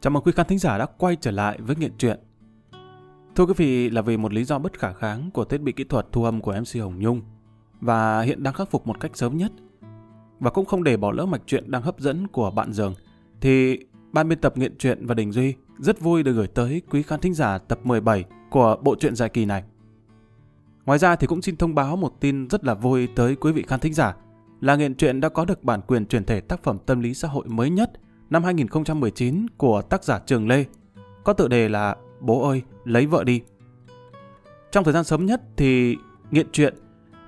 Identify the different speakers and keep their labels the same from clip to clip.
Speaker 1: Chào mừng quý khán thính giả đã quay trở lại với Nghiện Truyện. Thưa quý vị, là vì một lý do bất khả kháng của thiết bị kỹ thuật thu âm của MC Hồng Nhung và hiện đang khắc phục một cách sớm nhất và cũng không để bỏ lỡ mạch truyện đang hấp dẫn của bạn Dường, thì ban biên tập Nghiện Truyện và Đình Duy rất vui được gửi tới quý khán thính giả tập 17 của bộ truyện dài kỳ này. Ngoài ra thì cũng xin thông báo một tin rất là vui tới quý vị khán thính giả là Nghiện Truyện đã có được bản quyền truyền thể tác phẩm tâm lý xã hội mới nhất năm 2019 của tác giả Trường Lê, có tựa đề là Bố ơi, lấy vợ đi. Trong thời gian sớm nhất thì Nghiện Truyện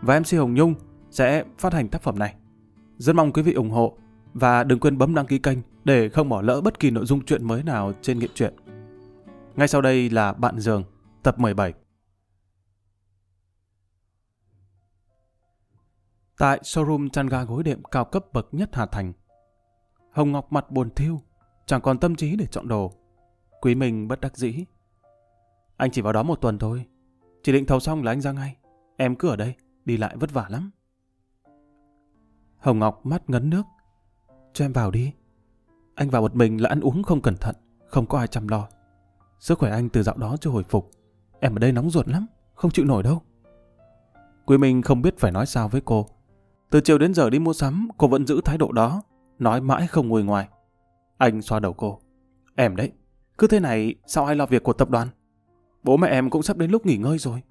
Speaker 1: và MC Hồng Nhung sẽ phát hành tác phẩm này. Rất mong quý vị ủng hộ và đừng quên bấm đăng ký kênh để không bỏ lỡ bất kỳ nội dung truyện mới nào trên Nghiện Truyện. Ngay sau đây là Bạn Giường, tập 17. Tại showroom chăn ga gối đệm cao cấp bậc nhất Hà Thành, Hồng Ngọc mặt buồn thiêu, chẳng còn tâm trí để chọn đồ. Quý Minh bất đắc dĩ. Anh chỉ vào đó một tuần thôi, chỉ định thầu xong là anh ra ngay. Em cứ ở đây, đi lại vất vả lắm. Hồng Ngọc mắt ngấn nước. Cho em vào đi. Anh vào một mình là ăn uống không cẩn thận, không có ai chăm lo. Sức khỏe anh từ dạo đó chưa hồi phục. Em ở đây nóng ruột lắm, không chịu nổi đâu. Quý Minh không biết phải nói sao với cô. Từ chiều đến giờ đi mua sắm, cô vẫn giữ thái độ đó, nói mãi không ngồi ngoài. Anh xoa đầu cô. Em đấy, cứ thế này sao ai lo việc của tập đoàn? Bố mẹ em cũng sắp đến lúc nghỉ ngơi rồi.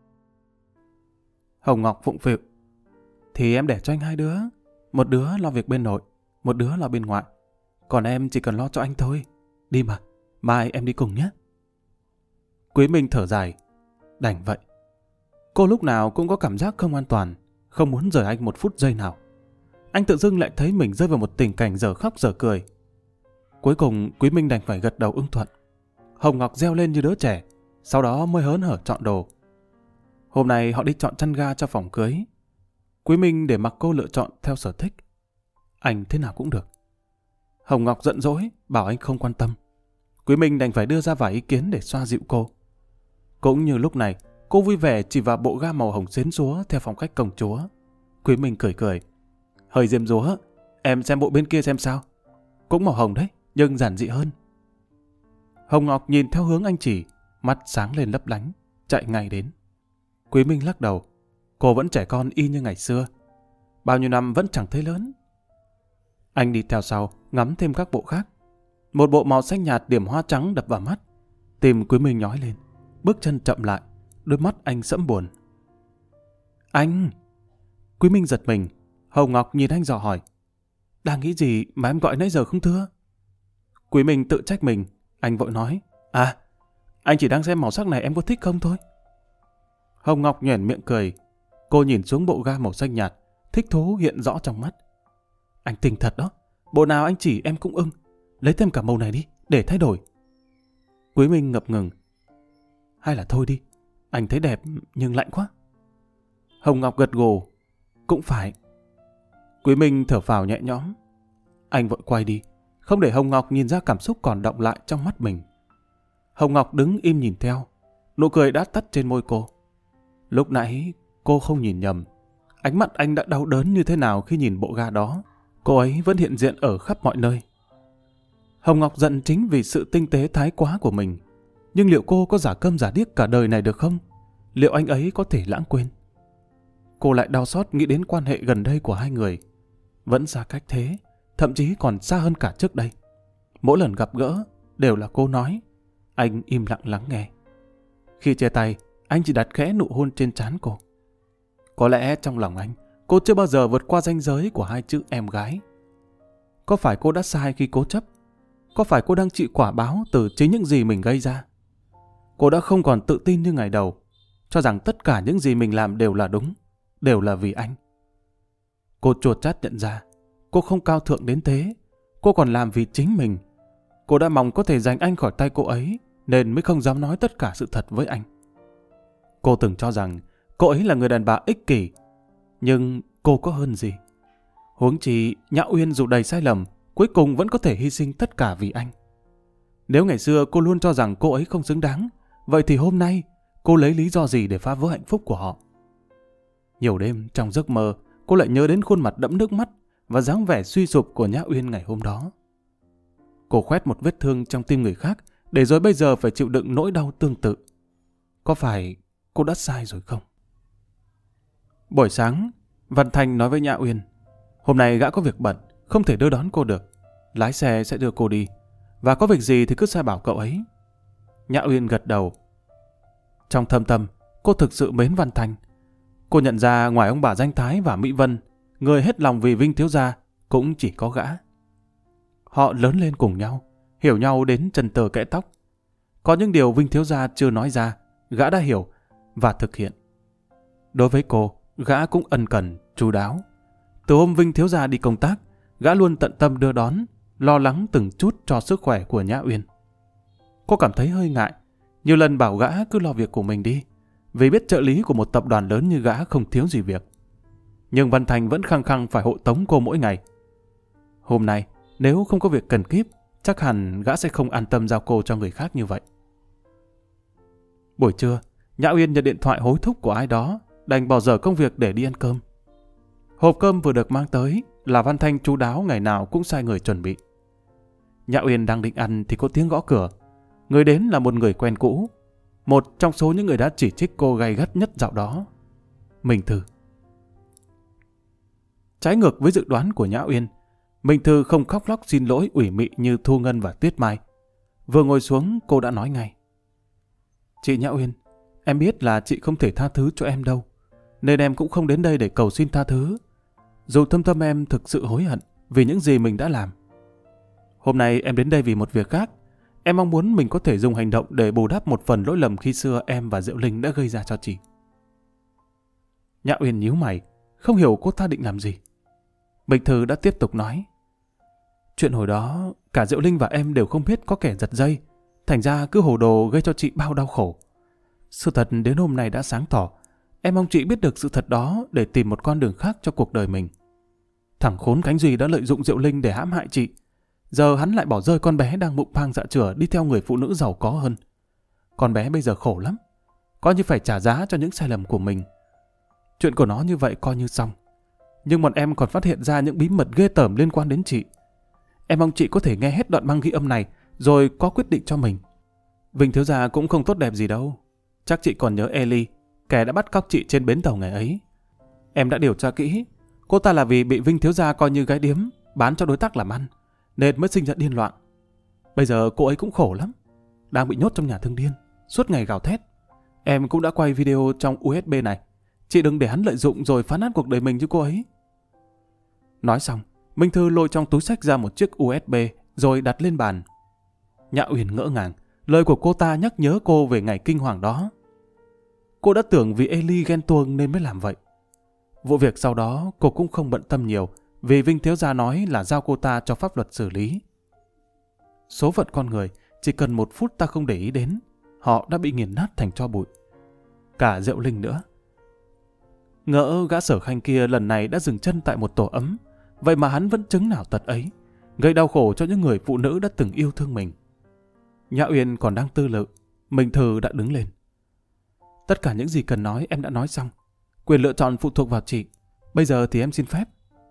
Speaker 1: Hồng Ngọc phụng phịu. Thì em để cho anh hai đứa. Một đứa lo việc bên nội, một đứa lo bên ngoại. Còn em chỉ cần lo cho anh thôi. Đi mà, mai em đi cùng nhé. Quý Minh thở dài. Đành vậy. Cô lúc nào cũng có cảm giác không an toàn, không muốn rời anh một phút giây nào anh tự dưng lại thấy mình rơi vào một tình cảnh giờ khóc giờ cười. Cuối cùng Quý Minh đành phải gật đầu ưng thuận. Hồng Ngọc reo lên như đứa trẻ, sau đó mới hớn hở chọn đồ. Hôm nay họ đi chọn chăn ga cho phòng cưới. Quý Minh để mặc cô lựa chọn theo sở thích. Anh thế nào cũng được. Hồng Ngọc giận dỗi, bảo anh không quan tâm. Quý Minh đành phải đưa ra vài ý kiến để xoa dịu cô. Cũng như lúc này, cô vui vẻ chỉ vào bộ ga màu hồng xến xúa theo phong cách công chúa. Quý Minh cười cười. Hơi diêm rúa, em xem bộ bên kia xem sao. Cũng màu hồng đấy, nhưng giản dị hơn. Hồng Ngọc nhìn theo hướng anh chỉ, mắt sáng lên lấp lánh, chạy ngay đến. Quý Minh lắc đầu, cô vẫn trẻ con y như ngày xưa. Bao nhiêu năm vẫn chẳng thấy lớn. Anh đi theo sau, ngắm thêm các bộ khác. Một bộ màu xanh nhạt điểm hoa trắng đập vào mắt. Tìm Quý Minh nhói lên, bước chân chậm lại, đôi mắt anh sẫm buồn. Anh! Quý Minh giật mình, Hồng Ngọc nhìn anh dò hỏi. Đang nghĩ gì mà em gọi nãy giờ không thưa? Quý Minh tự trách mình. Anh vội nói. À, anh chỉ đang xem màu sắc này em có thích không thôi. Hồng Ngọc nhoẻn miệng cười. Cô nhìn xuống bộ ga màu xanh nhạt. Thích thú hiện rõ trong mắt. Anh tình thật đó. Bộ nào anh chỉ em cũng ưng. Lấy thêm cả màu này đi, để thay đổi. Quý Minh ngập ngừng. Hay là thôi đi. Anh thấy đẹp nhưng lạnh quá. Hồng Ngọc gật gù. Cũng phải, Quý Minh thở phào nhẹ nhõm. Anh vội quay đi, không để Hồng Ngọc nhìn ra cảm xúc còn động lại trong mắt mình. Hồng Ngọc đứng im nhìn theo, nụ cười đã tắt trên môi cô. Lúc nãy cô không nhìn nhầm, ánh mắt anh đã đau đớn như thế nào khi nhìn bộ ga đó. Cô ấy vẫn hiện diện ở khắp mọi nơi. Hồng Ngọc giận chính vì sự tinh tế thái quá của mình. Nhưng liệu cô có giả cơm giả điếc cả đời này được không? Liệu anh ấy có thể lãng quên? Cô lại đau xót nghĩ đến quan hệ gần đây của hai người vẫn xa cách thế, thậm chí còn xa hơn cả trước đây. Mỗi lần gặp gỡ, đều là cô nói. Anh im lặng lắng nghe. Khi chia tay, anh chỉ đặt khẽ nụ hôn trên trán cô. Có lẽ trong lòng anh, cô chưa bao giờ vượt qua ranh giới của hai chữ em gái. Có phải cô đã sai khi cố chấp? Có phải cô đang chịu quả báo từ chính những gì mình gây ra? Cô đã không còn tự tin như ngày đầu, cho rằng tất cả những gì mình làm đều là đúng, đều là vì anh. Cô chuột chát nhận ra, cô không cao thượng đến thế. Cô còn làm vì chính mình. Cô đã mong có thể giành anh khỏi tay cô ấy, nên mới không dám nói tất cả sự thật với anh. Cô từng cho rằng cô ấy là người đàn bà ích kỷ, nhưng cô có hơn gì? Huống chi, Nhã Uyên dù đầy sai lầm, cuối cùng vẫn có thể hy sinh tất cả vì anh. Nếu ngày xưa cô luôn cho rằng cô ấy không xứng đáng, vậy thì hôm nay cô lấy lý do gì để phá vỡ hạnh phúc của họ? Nhiều đêm trong giấc mơ, cô lại nhớ đến khuôn mặt đẫm nước mắt và dáng vẻ suy sụp của Nhã Uyên ngày hôm đó. cô khoét một vết thương trong tim người khác, để rồi bây giờ phải chịu đựng nỗi đau tương tự. Có phải cô đã sai rồi không? Buổi sáng, Văn Thanh nói với Nhã Uyên, hôm nay gã có việc bận, không thể đưa đón cô được. Lái xe sẽ đưa cô đi, và có việc gì thì cứ sai bảo cậu ấy. Nhã Uyên gật đầu. Trong thâm tâm, cô thực sự mến Văn Thanh. Cô nhận ra ngoài ông bà Danh Thái và Mỹ Vân, người hết lòng vì Vinh Thiếu Gia cũng chỉ có gã. Họ lớn lên cùng nhau, hiểu nhau đến chân tờ kẽ tóc. Có những điều Vinh Thiếu Gia chưa nói ra, gã đã hiểu và thực hiện. Đối với cô, gã cũng ân cần, chú đáo. Từ hôm Vinh Thiếu Gia đi công tác, gã luôn tận tâm đưa đón, lo lắng từng chút cho sức khỏe của Nhã Uyên. Cô cảm thấy hơi ngại, nhiều lần bảo gã cứ lo việc của mình đi, vì biết trợ lý của một tập đoàn lớn như gã không thiếu gì việc. Nhưng Văn Thành vẫn khăng khăng phải hộ tống cô mỗi ngày. Hôm nay, nếu không có việc cần kíp, chắc hẳn gã sẽ không an tâm giao cô cho người khác như vậy. Buổi trưa, Nhã Uyên nhận điện thoại hối thúc của ai đó, đành bỏ dở công việc để đi ăn cơm. Hộp cơm vừa được mang tới là Văn Thanh chú đáo ngày nào cũng sai người chuẩn bị. Nhã Uyên đang định ăn thì có tiếng gõ cửa. Người đến là một người quen cũ, một trong số những người đã chỉ trích cô gay gắt nhất dạo đó. Mình thử. Trái ngược với dự đoán của Nhã Uyên, Minh Thư không khóc lóc xin lỗi ủy mị như Thu Ngân và Tuyết Mai. Vừa ngồi xuống, cô đã nói ngay. Chị Nhã Uyên, em biết là chị không thể tha thứ cho em đâu, nên em cũng không đến đây để cầu xin tha thứ. Dù thâm tâm em thực sự hối hận vì những gì mình đã làm. Hôm nay em đến đây vì một việc khác. Em mong muốn mình có thể dùng hành động để bù đắp một phần lỗi lầm khi xưa em và Diệu Linh đã gây ra cho chị. Nhã Uyên nhíu mày, không hiểu cô ta định làm gì. Bình Thư đã tiếp tục nói. Chuyện hồi đó, cả Diệu Linh và em đều không biết có kẻ giật dây, thành ra cứ hồ đồ gây cho chị bao đau khổ. Sự thật đến hôm nay đã sáng tỏ, em mong chị biết được sự thật đó để tìm một con đường khác cho cuộc đời mình. Thằng khốn cánh Duy đã lợi dụng Diệu Linh để hãm hại chị. Giờ hắn lại bỏ rơi con bé đang bụng phang dạ chửa đi theo người phụ nữ giàu có hơn. Con bé bây giờ khổ lắm. Coi như phải trả giá cho những sai lầm của mình. Chuyện của nó như vậy coi như xong. Nhưng bọn em còn phát hiện ra những bí mật ghê tởm liên quan đến chị. Em mong chị có thể nghe hết đoạn băng ghi âm này rồi có quyết định cho mình. Vinh thiếu gia cũng không tốt đẹp gì đâu. Chắc chị còn nhớ Ellie, kẻ đã bắt cóc chị trên bến tàu ngày ấy. Em đã điều tra kỹ, cô ta là vì bị Vinh thiếu gia coi như gái điếm, bán cho đối tác làm ăn, nên mới sinh ra điên loạn. Bây giờ cô ấy cũng khổ lắm, đang bị nhốt trong nhà thương điên, suốt ngày gào thét. Em cũng đã quay video trong USB này, chị đừng để hắn lợi dụng rồi phá nát cuộc đời mình cho cô ấy. Nói xong, Minh Thư lôi trong túi sách ra một chiếc USB rồi đặt lên bàn. Nhã Uyển ngỡ ngàng, lời của cô ta nhắc nhớ cô về ngày kinh hoàng đó. Cô đã tưởng vì Eli ghen tuông nên mới làm vậy. Vụ việc sau đó cô cũng không bận tâm nhiều vì Vinh Thiếu Gia nói là giao cô ta cho pháp luật xử lý. Số phận con người chỉ cần một phút ta không để ý đến, họ đã bị nghiền nát thành cho bụi. Cả Diệu Linh nữa. Ngỡ gã sở khanh kia lần này đã dừng chân tại một tổ ấm, vậy mà hắn vẫn chứng nào tật ấy, gây đau khổ cho những người phụ nữ đã từng yêu thương mình. Nhã Uyên còn đang tư lự, Minh Thư đã đứng lên. Tất cả những gì cần nói em đã nói xong. Quyền lựa chọn phụ thuộc vào chị. Bây giờ thì em xin phép.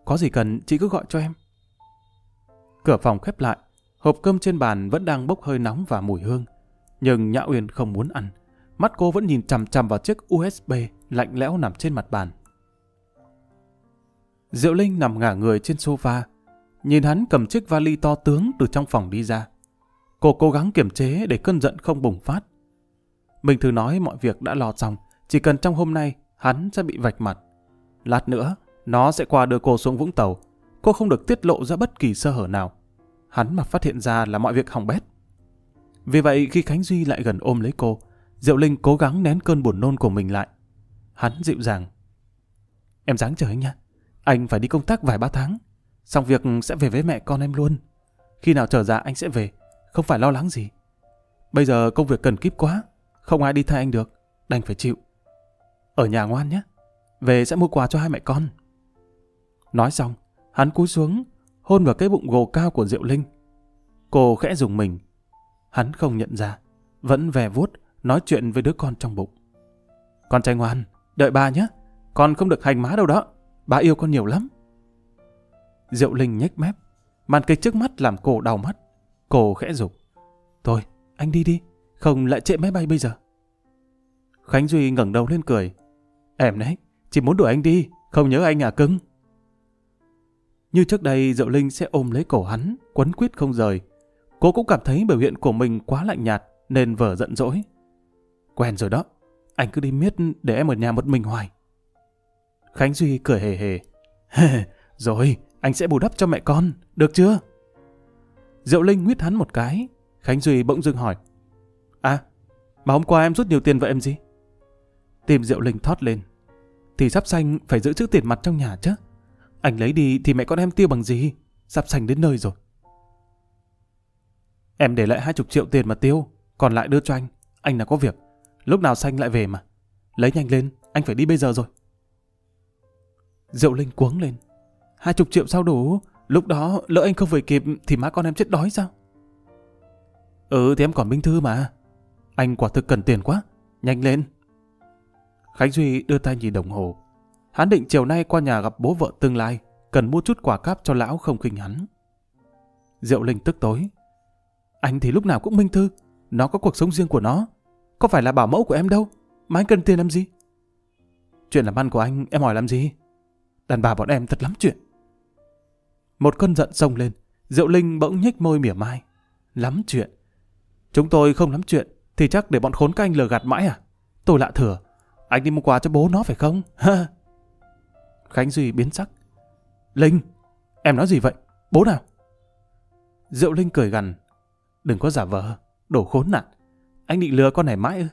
Speaker 1: Có gì cần chị cứ gọi cho em. Cửa phòng khép lại. Hộp cơm trên bàn vẫn đang bốc hơi nóng và mùi hương. Nhưng Nhã Uyên không muốn ăn. Mắt cô vẫn nhìn chằm chằm vào chiếc USB lạnh lẽo nằm trên mặt bàn. Diệu Linh nằm ngả người trên sofa. Nhìn hắn cầm chiếc vali to tướng từ trong phòng đi ra. Cô cố gắng kiềm chế để cơn giận không bùng phát. Mình thử nói mọi việc đã lo xong, chỉ cần trong hôm nay hắn sẽ bị vạch mặt. Lát nữa, nó sẽ qua đưa cô xuống Vũng Tàu. Cô không được tiết lộ ra bất kỳ sơ hở nào. Hắn mà phát hiện ra là mọi việc hỏng bét. Vì vậy khi Khánh Duy lại gần ôm lấy cô, Diệu Linh cố gắng nén cơn buồn nôn của mình lại. Hắn dịu dàng. Em dáng chờ anh nha. Anh phải đi công tác vài ba tháng. Xong việc sẽ về với mẹ con em luôn. Khi nào trở ra anh sẽ về. Không phải lo lắng gì. Bây giờ công việc cần kíp quá. Không ai đi thay anh được. Đành phải chịu. Ở nhà ngoan nhé. Về sẽ mua quà cho hai mẹ con. Nói xong, hắn cúi xuống, hôn vào cái bụng gồ cao của Diệu Linh. Cô khẽ dùng mình. Hắn không nhận ra, vẫn vẻ vuốt, nói chuyện với đứa con trong bụng. Con trai ngoan, đợi ba nhé. Con không được hành má đâu đó bà yêu con nhiều lắm. Diệu Linh nhếch mép. Màn kịch trước mắt làm cô đau mắt. Cô khẽ dục Thôi, anh đi đi, không lại trễ máy bay bây giờ. Khánh Duy ngẩng đầu lên cười. Em đấy, chỉ muốn đuổi anh đi, không nhớ anh à cưng. Như trước đây Diệu Linh sẽ ôm lấy cổ hắn, quấn quýt không rời. Cô cũng cảm thấy biểu hiện của mình quá lạnh nhạt nên vở giận dỗi. Quen rồi đó, anh cứ đi miết để em ở nhà một mình hoài. Khánh Duy cười hề hề. rồi, anh sẽ bù đắp cho mẹ con, được chưa? Diệu Linh nguyết hắn một cái. Khánh Duy bỗng dưng hỏi. À, mà hôm qua em rút nhiều tiền vậy em gì? Tìm Diệu Linh thoát lên. Thì sắp xanh phải giữ chữ tiền mặt trong nhà chứ. Anh lấy đi thì mẹ con em tiêu bằng gì? Sắp xanh đến nơi rồi. Em để lại hai chục triệu tiền mà tiêu, còn lại đưa cho anh. Anh là có việc. Lúc nào xanh lại về mà. Lấy nhanh lên, anh phải đi bây giờ rồi. Diệu Linh cuống lên. Hai chục triệu sao đủ? Lúc đó lỡ anh không về kịp thì má con em chết đói sao? Ừ thì em còn Minh Thư mà. Anh quả thực cần tiền quá. Nhanh lên. Khánh Duy đưa tay nhìn đồng hồ. Hắn định chiều nay qua nhà gặp bố vợ tương lai, cần mua chút quả cáp cho lão không khinh hắn. Diệu Linh tức tối. Anh thì lúc nào cũng Minh Thư. Nó có cuộc sống riêng của nó. Có phải là bảo mẫu của em đâu. Mà anh cần tiền làm gì? Chuyện làm ăn của anh em hỏi làm gì? Đàn bà bọn em thật lắm chuyện. Một cơn giận sông lên, Diệu Linh bỗng nhếch môi mỉa mai. Lắm chuyện. Chúng tôi không lắm chuyện, thì chắc để bọn khốn các anh lừa gạt mãi à? Tôi lạ thừa. Anh đi mua quà cho bố nó phải không? Ha! Khánh Duy biến sắc. Linh, em nói gì vậy? Bố nào? Diệu Linh cười gằn. Đừng có giả vờ, đổ khốn nạn. Anh định lừa con này mãi ư?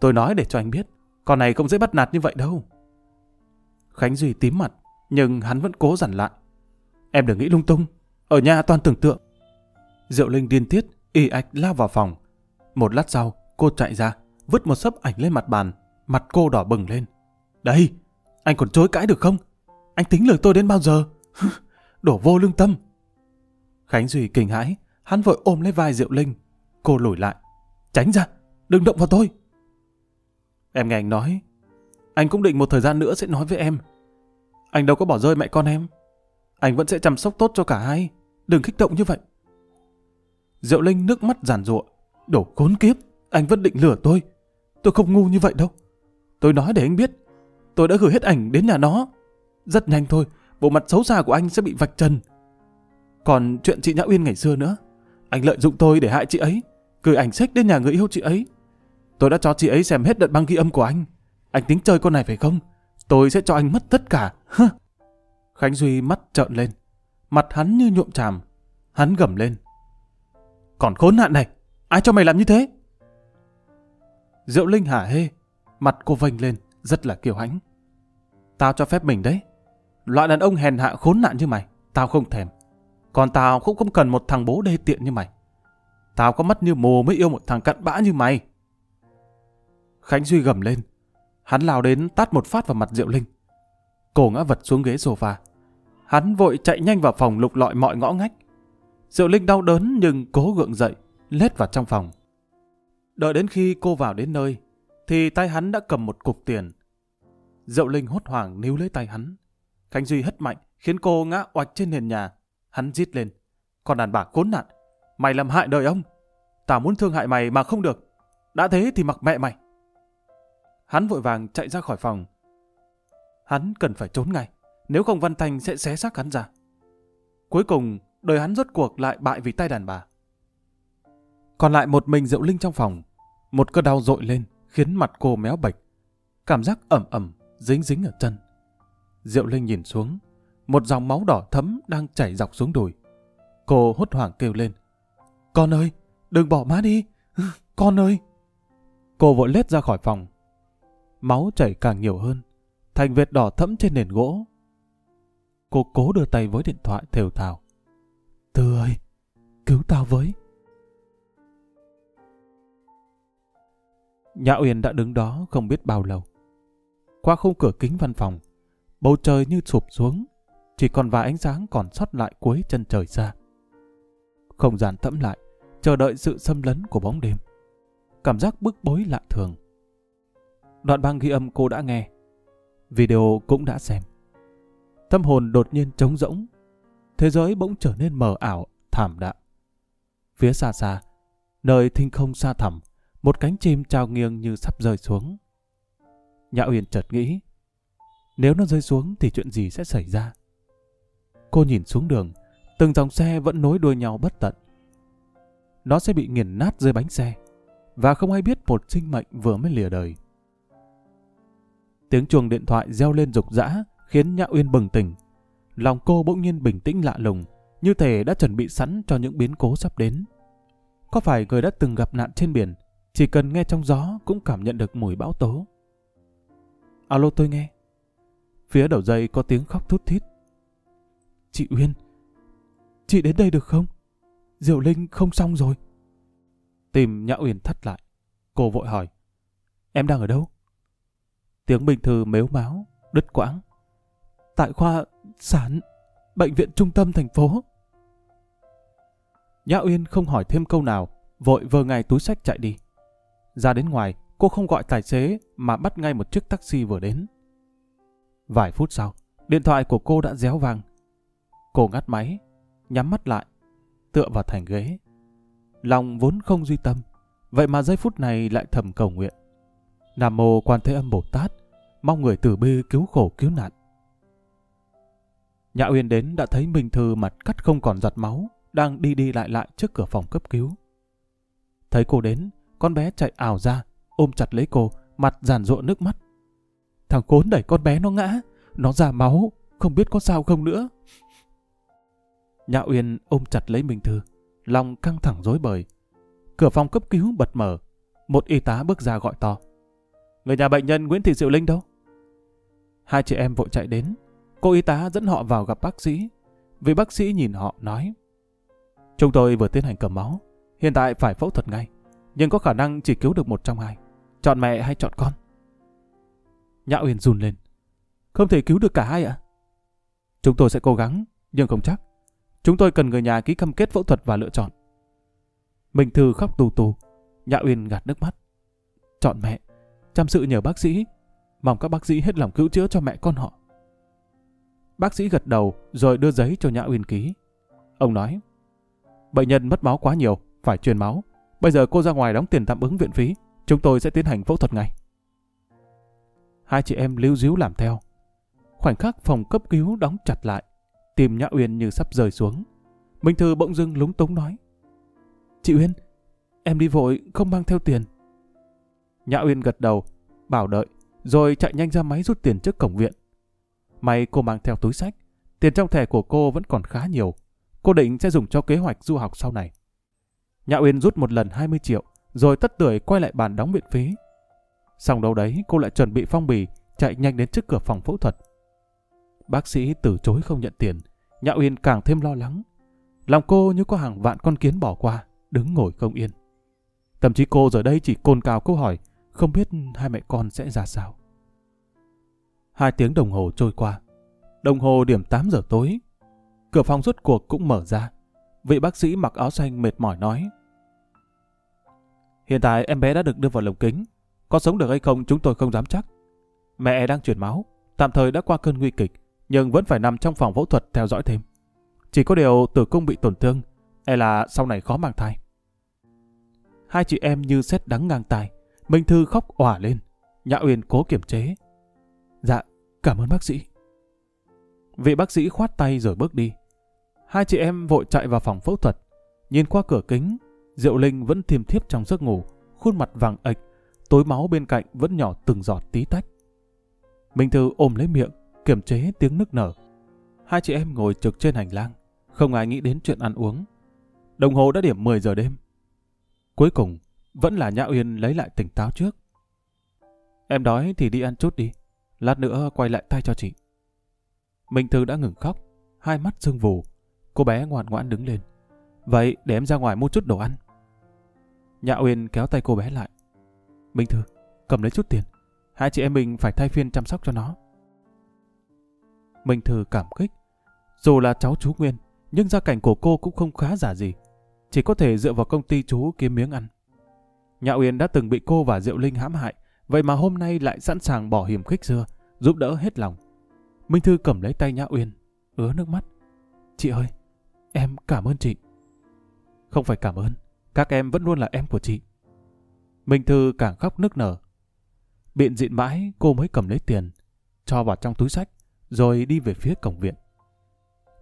Speaker 1: Tôi nói để cho anh biết, con này không dễ bắt nạt như vậy đâu. Khánh Duy tím mặt, nhưng hắn vẫn cố dằn lại. Em đừng nghĩ lung tung, ở nhà toàn tưởng tượng. Diệu Linh điên tiết, y ạch lao vào phòng. Một lát sau, cô chạy ra, vứt một sấp ảnh lên mặt bàn, mặt cô đỏ bừng lên. Đây, anh còn chối cãi được không? Anh tính lời tôi đến bao giờ? Đổ vô lương tâm. Khánh Duy kinh hãi, hắn vội ôm lấy vai Diệu Linh. Cô lùi lại. Tránh ra, đừng động vào tôi. Em nghe anh nói, anh cũng định một thời gian nữa sẽ nói với em. Anh đâu có bỏ rơi mẹ con em. Anh vẫn sẽ chăm sóc tốt cho cả hai. Đừng kích động như vậy. Diệu Linh nước mắt giàn ruộng. Đổ khốn kiếp, anh vẫn định lừa tôi. Tôi không ngu như vậy đâu. Tôi nói để anh biết. Tôi đã gửi hết ảnh đến nhà nó. Rất nhanh thôi, bộ mặt xấu xa của anh sẽ bị vạch trần. Còn chuyện chị Nhã Uyên ngày xưa nữa. Anh lợi dụng tôi để hại chị ấy. Gửi ảnh sách đến nhà người yêu chị ấy. Tôi đã cho chị ấy xem hết đợt băng ghi âm của anh. Anh tính chơi con này phải không? Tôi sẽ cho anh mất tất cả. Khánh Duy mắt trợn lên. Mặt hắn như nhuộm tràm. Hắn gầm lên. Còn khốn nạn này, ai cho mày làm như thế? Diệu Linh hả hê, mặt cô vênh lên, rất là kiêu hãnh. Tao cho phép mình đấy. Loại đàn ông hèn hạ khốn nạn như mày, tao không thèm. Còn tao cũng không cần một thằng bố đê tiện như mày. Tao có mắt như mù mới yêu một thằng cặn bã như mày. Khánh Duy gầm lên. Hắn lao đến tát một phát vào mặt Diệu Linh. Cổ ngã vật xuống ghế sofa. Hắn vội chạy nhanh vào phòng lục lọi mọi ngõ ngách. Diệu Linh đau đớn nhưng cố gượng dậy, lết vào trong phòng. Đợi đến khi cô vào đến nơi, thì tay hắn đã cầm một cục tiền. Diệu Linh hốt hoảng níu lấy tay hắn. Khánh Duy hất mạnh, khiến cô ngã oạch trên nền nhà. Hắn rít lên. Còn đàn bà khốn nạn, mày làm hại đời ông. Tao muốn thương hại mày mà không được. Đã thế thì mặc mẹ mày. Hắn vội vàng chạy ra khỏi phòng. Hắn cần phải trốn ngay, nếu không Văn Thanh sẽ xé xác hắn ra. Cuối cùng, đời hắn rốt cuộc lại bại vì tay đàn bà. Còn lại một mình Diệu Linh trong phòng, một cơn đau dội lên khiến mặt cô méo bệch. Cảm giác ẩm ẩm, dính dính ở chân. Diệu Linh nhìn xuống, một dòng máu đỏ thấm đang chảy dọc xuống đùi. Cô hốt hoảng kêu lên. Con ơi, đừng bỏ má đi, con ơi. Cô vội lết ra khỏi phòng. Máu chảy càng nhiều hơn, thành vệt đỏ thẫm trên nền gỗ. Cô cố đưa tay với điện thoại thều thào. Tư ơi, cứu tao với. Nhã Uyên đã đứng đó không biết bao lâu. Qua khung cửa kính văn phòng, bầu trời như sụp xuống, chỉ còn vài ánh sáng còn sót lại cuối chân trời xa. Không gian thẫm lại, chờ đợi sự xâm lấn của bóng đêm. Cảm giác bức bối lạ thường. Đoạn băng ghi âm cô đã nghe, video cũng đã xem. Tâm hồn đột nhiên trống rỗng, thế giới bỗng trở nên mờ ảo, thảm đạm. Phía xa xa, nơi thinh không xa thẳm, một cánh chim trao nghiêng như sắp rơi xuống. Nhã uyển chợt nghĩ, nếu nó rơi xuống thì chuyện gì sẽ xảy ra? Cô nhìn xuống đường, từng dòng xe vẫn nối đuôi nhau bất tận. Nó sẽ bị nghiền nát dưới bánh xe, và không ai biết một sinh mệnh vừa mới lìa đời. Tiếng chuông điện thoại reo lên rục rã, khiến Nhã Uyên bừng tỉnh. Lòng cô bỗng nhiên bình tĩnh lạ lùng, như thể đã chuẩn bị sẵn cho những biến cố sắp đến. Có phải người đã từng gặp nạn trên biển, chỉ cần nghe trong gió cũng cảm nhận được mùi bão tố. Alo tôi nghe. Phía đầu dây có tiếng khóc thút thít. Chị Uyên, chị đến đây được không? Diệu Linh không xong rồi. Tìm Nhã Uyên thắt lại. Cô vội hỏi. Em đang ở đâu? Tiếng Bình Thư mếu máu, đứt quãng. Tại khoa sản, bệnh viện trung tâm thành phố. Nhã Uyên không hỏi thêm câu nào, vội vờ ngay túi sách chạy đi. Ra đến ngoài, cô không gọi tài xế mà bắt ngay một chiếc taxi vừa đến. Vài phút sau, điện thoại của cô đã réo vang. Cô ngắt máy, nhắm mắt lại, tựa vào thành ghế. Lòng vốn không duy tâm, vậy mà giây phút này lại thầm cầu nguyện. Nam mô quan thế âm Bồ Tát, mong người từ bi cứu khổ cứu nạn. Nhã Uyên đến đã thấy Minh Thư mặt cắt không còn giọt máu, đang đi đi lại lại trước cửa phòng cấp cứu. Thấy cô đến, con bé chạy ảo ra, ôm chặt lấy cô, mặt giàn rụa nước mắt. Thằng khốn đẩy con bé nó ngã, nó ra máu, không biết có sao không nữa. Nhã Uyên ôm chặt lấy Minh Thư, lòng căng thẳng rối bời. Cửa phòng cấp cứu bật mở, một y tá bước ra gọi to. Người nhà bệnh nhân Nguyễn Thị Diệu Linh đâu? Hai chị em vội chạy đến. Cô y tá dẫn họ vào gặp bác sĩ. Vị bác sĩ nhìn họ nói. Chúng tôi vừa tiến hành cầm máu. Hiện tại phải phẫu thuật ngay. Nhưng có khả năng chỉ cứu được một trong hai. Chọn mẹ hay chọn con? Nhã Uyên run lên. Không thể cứu được cả hai ạ? Chúng tôi sẽ cố gắng, nhưng không chắc. Chúng tôi cần người nhà ký cam kết phẫu thuật và lựa chọn. Minh Thư khóc tù tù. Nhã Uyên gạt nước mắt. Chọn mẹ. Chăm sự nhờ bác sĩ. Mong các bác sĩ hết lòng cứu chữa cho mẹ con họ. Bác sĩ gật đầu rồi đưa giấy cho Nhã Uyên ký. Ông nói, bệnh nhân mất máu quá nhiều, phải truyền máu. Bây giờ cô ra ngoài đóng tiền tạm ứng viện phí, chúng tôi sẽ tiến hành phẫu thuật ngay. Hai chị em lưu díu làm theo. Khoảnh khắc phòng cấp cứu đóng chặt lại, tìm Nhã Uyên như sắp rơi xuống. Minh Thư bỗng dưng lúng túng nói, Chị Uyên, em đi vội, không mang theo tiền. Nhã Uyên gật đầu, bảo đợi, rồi chạy nhanh ra máy rút tiền trước cổng viện. May cô mang theo túi sách, tiền trong thẻ của cô vẫn còn khá nhiều. Cô định sẽ dùng cho kế hoạch du học sau này. Nhã Uyên rút một lần 20 triệu, rồi tất tưởi quay lại bàn đóng viện phí. Xong đâu đấy, cô lại chuẩn bị phong bì, chạy nhanh đến trước cửa phòng phẫu thuật. Bác sĩ từ chối không nhận tiền, Nhã Uyên càng thêm lo lắng. Lòng cô như có hàng vạn con kiến bỏ qua, đứng ngồi không yên. Thậm chí cô giờ đây chỉ cồn cào câu hỏi, không biết hai mẹ con sẽ ra sao. Hai tiếng đồng hồ trôi qua. Đồng hồ điểm 8 giờ tối. Cửa phòng rút cuộc cũng mở ra. Vị bác sĩ mặc áo xanh mệt mỏi nói. Hiện tại em bé đã được đưa vào lồng kính. Có sống được hay không chúng tôi không dám chắc. Mẹ đang chuyển máu. Tạm thời đã qua cơn nguy kịch. Nhưng vẫn phải nằm trong phòng phẫu thuật theo dõi thêm. Chỉ có điều tử cung bị tổn thương. E là sau này khó mang thai. Hai chị em như xét đắng ngang tai. Minh Thư khóc òa lên. Nhã Uyên cố kiềm chế. Dạ, cảm ơn bác sĩ. Vị bác sĩ khoát tay rồi bước đi. Hai chị em vội chạy vào phòng phẫu thuật. Nhìn qua cửa kính, Diệu Linh vẫn thiềm thiếp trong giấc ngủ, khuôn mặt vàng ệch, tối máu bên cạnh vẫn nhỏ từng giọt tí tách. Minh Thư ôm lấy miệng, kiềm chế tiếng nức nở. Hai chị em ngồi trực trên hành lang, không ai nghĩ đến chuyện ăn uống. Đồng hồ đã điểm 10 giờ đêm. Cuối cùng, vẫn là Nhã Uyên lấy lại tỉnh táo trước. Em đói thì đi ăn chút đi. Lát nữa quay lại tay cho chị. Minh Thư đã ngừng khóc, hai mắt sưng vù. Cô bé ngoan ngoãn đứng lên. Vậy để em ra ngoài mua chút đồ ăn. Nhã Uyên kéo tay cô bé lại. Minh Thư, cầm lấy chút tiền. Hai chị em mình phải thay phiên chăm sóc cho nó. Minh Thư cảm kích. Dù là cháu chú Nguyên, nhưng gia cảnh của cô cũng không khá giả gì. Chỉ có thể dựa vào công ty chú kiếm miếng ăn. Nhã Uyên đã từng bị cô và Diệu Linh hãm hại, vậy mà hôm nay lại sẵn sàng bỏ hiểm khích xưa, giúp đỡ hết lòng. Minh Thư cầm lấy tay Nhã Uyên, ứa nước mắt. Chị ơi, em cảm ơn chị. Không phải cảm ơn, các em vẫn luôn là em của chị. Minh Thư càng khóc nức nở. Biện diện mãi cô mới cầm lấy tiền, cho vào trong túi sách, rồi đi về phía cổng viện.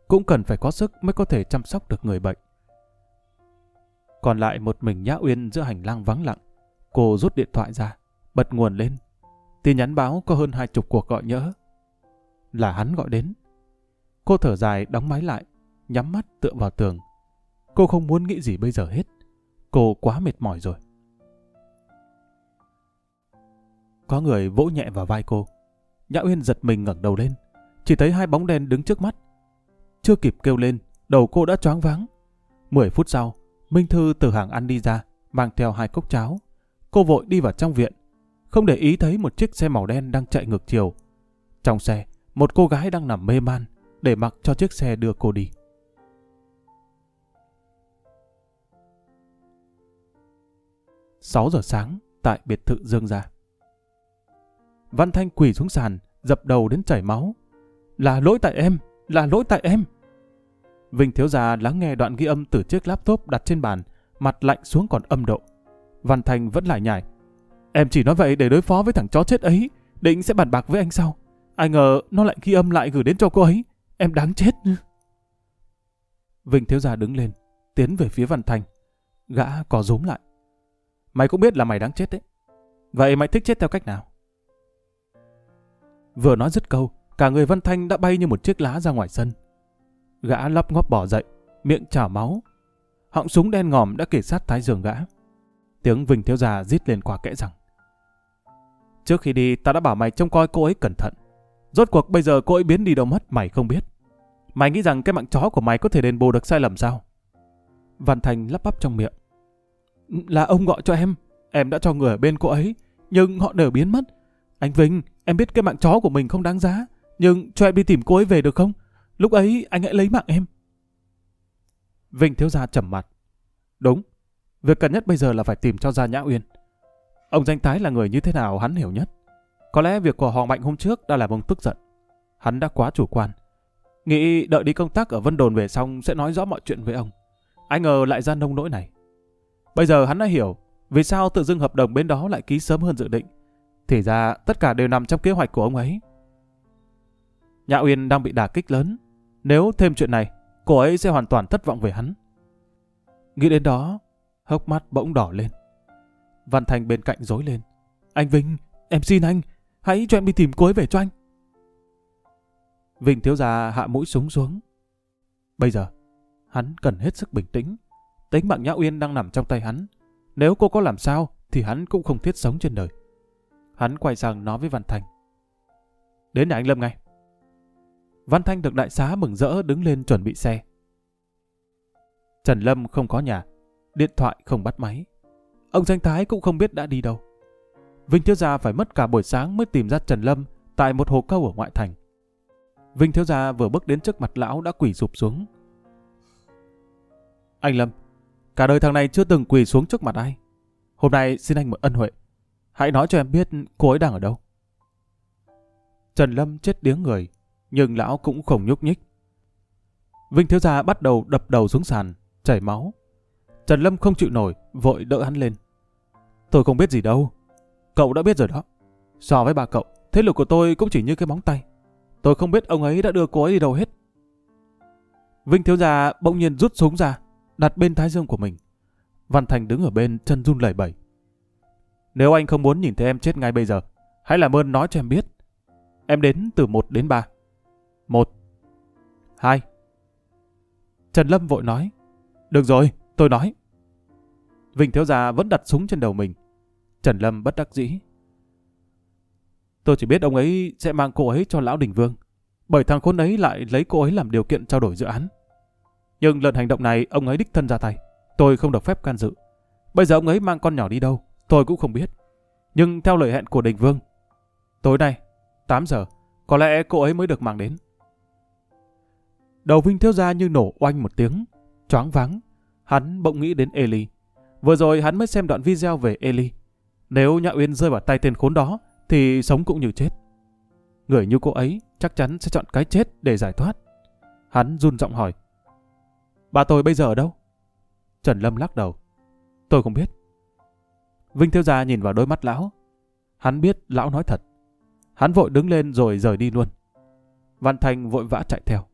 Speaker 1: Cũng cần phải có sức mới có thể chăm sóc được người bệnh. Còn lại một mình Nhã Uyên giữa hành lang vắng lặng, cô rút điện thoại ra, bật nguồn lên. Tin nhắn báo có hơn hai chục cuộc gọi nhỡ. Là hắn gọi đến. Cô thở dài đóng máy lại, nhắm mắt tựa vào tường. Cô không muốn nghĩ gì bây giờ hết. Cô quá mệt mỏi rồi. Có người vỗ nhẹ vào vai cô. Nhã Uyên giật mình ngẩng đầu lên. Chỉ thấy hai bóng đen đứng trước mắt. Chưa kịp kêu lên, đầu cô đã choáng váng. Mười phút sau, Minh Thư từ hàng ăn đi ra, mang theo hai cốc cháo. Cô vội đi vào trong viện, không để ý thấy một chiếc xe màu đen đang chạy ngược chiều. Trong xe, một cô gái đang nằm mê man, để mặc cho chiếc xe đưa cô đi. Sáu giờ sáng, tại biệt thự Dương Gia. Văn Thanh quỳ xuống sàn, dập đầu đến chảy máu. Là lỗi tại em, là lỗi tại em. Vinh Thiếu Gia lắng nghe đoạn ghi âm từ chiếc laptop đặt trên bàn, mặt lạnh xuống còn âm độ. Văn Thanh vẫn lại nhảy. Em chỉ nói vậy để đối phó với thằng chó chết ấy, định sẽ bàn bạc với anh sau. Ai ngờ nó lại ghi âm lại gửi đến cho cô ấy. Em đáng chết. Vinh Thiếu Gia đứng lên, tiến về phía Văn Thanh. Gã có rúm lại. Mày cũng biết là mày đáng chết đấy. Vậy mày thích chết theo cách nào? Vừa nói dứt câu, cả người Văn Thanh đã bay như một chiếc lá ra ngoài sân. Gã lấp ngóp bỏ dậy, miệng trào máu. Họng súng đen ngòm đã kể sát thái giường gã. Tiếng Vinh Thiếu Gia rít lên qua kẽ rằng. Trước khi đi, ta đã bảo mày trông coi cô ấy cẩn thận. Rốt cuộc bây giờ cô ấy biến đi đâu mất mày không biết. Mày nghĩ rằng cái mạng chó của mày có thể đền bù được sai lầm sao? Văn Thành lắp bắp trong miệng. Là ông gọi cho em. Em đã cho người ở bên cô ấy. Nhưng họ đều biến mất. Anh Vinh, em biết cái mạng chó của mình không đáng giá. Nhưng cho em đi tìm cô ấy về được không? Lúc ấy anh hãy lấy mạng em. Vinh thiếu gia trầm mặt. Đúng. Việc cần nhất bây giờ là phải tìm cho ra Nhã Uyên. Ông danh tái là người như thế nào hắn hiểu nhất. Có lẽ việc của họ Mạnh hôm trước đã làm ông tức giận. Hắn đã quá chủ quan. Nghĩ đợi đi công tác ở Vân Đồn về xong sẽ nói rõ mọi chuyện với ông. Anh ngờ lại ra nông nỗi này. Bây giờ hắn đã hiểu vì sao tự dưng hợp đồng bên đó lại ký sớm hơn dự định. Thì ra tất cả đều nằm trong kế hoạch của ông ấy. Nhã Uyên đang bị đả kích lớn. Nếu thêm chuyện này, cô ấy sẽ hoàn toàn thất vọng về hắn. Nghĩ đến đó, hốc mắt bỗng đỏ lên. Văn Thành bên cạnh dối lên. Anh Vinh, em xin anh, hãy cho em đi tìm cô ấy về cho anh. Vinh thiếu gia hạ mũi súng xuống. Bây giờ, hắn cần hết sức bình tĩnh. Tính mạng Nhã Uyên đang nằm trong tay hắn. Nếu cô có làm sao, thì hắn cũng không thiết sống trên đời. Hắn quay sang nói với Văn Thành. Đến nhà anh Lâm ngay. Văn Thanh được đại xá mừng rỡ đứng lên chuẩn bị xe. Trần Lâm không có nhà, điện thoại không bắt máy. Ông danh thái cũng không biết đã đi đâu. Vinh Thiếu Gia phải mất cả buổi sáng mới tìm ra Trần Lâm tại một hồ câu ở ngoại thành. Vinh Thiếu Gia vừa bước đến trước mặt lão đã quỳ rụp xuống. Anh Lâm, cả đời thằng này chưa từng quỳ xuống trước mặt ai. Hôm nay xin anh một ân huệ. Hãy nói cho em biết cô ấy đang ở đâu. Trần Lâm chết điếng người, nhưng lão cũng không nhúc nhích. Vinh Thiếu Gia bắt đầu đập đầu xuống sàn, chảy máu. Trần Lâm không chịu nổi, vội đỡ hắn lên. Tôi không biết gì đâu. Cậu đã biết rồi đó. So với bà cậu, thế lực của tôi cũng chỉ như cái móng tay. Tôi không biết ông ấy đã đưa cô ấy đi đâu hết. Vinh Thiếu Gia bỗng nhiên rút súng ra, đặt bên thái dương của mình. Văn Thành đứng ở bên chân run lẩy bẩy. Nếu anh không muốn nhìn thấy em chết ngay bây giờ, hãy làm ơn nói cho em biết. Em đến từ 1 đến 3. Một. Hai. Trần Lâm vội nói. Được rồi, tôi nói. Vinh Thiếu Gia vẫn đặt súng trên đầu mình. Trần Lâm bất đắc dĩ. Tôi chỉ biết ông ấy sẽ mang cô ấy cho Lão Đình Vương. Bởi thằng khốn ấy lại lấy cô ấy làm điều kiện trao đổi dự án. Nhưng lần hành động này ông ấy đích thân ra tay. Tôi không được phép can dự. Bây giờ ông ấy mang con nhỏ đi đâu, tôi cũng không biết. Nhưng theo lời hẹn của Đình Vương, tối nay, 8 giờ, có lẽ cô ấy mới được mang đến. Đầu Vinh Thiếu Gia như nổ oanh một tiếng, choáng váng. Hắn bỗng nghĩ đến Eli. Vừa rồi hắn mới xem đoạn video về Eli. Nếu Nhã Uyên rơi vào tay tên khốn đó, thì sống cũng như chết. Người như cô ấy chắc chắn sẽ chọn cái chết để giải thoát. Hắn run giọng hỏi. Bà tôi bây giờ ở đâu? Trần Lâm lắc đầu. Tôi không biết. Vinh Thiếu Gia nhìn vào đôi mắt lão. Hắn biết lão nói thật. Hắn vội đứng lên rồi rời đi luôn. Văn Thành vội vã chạy theo.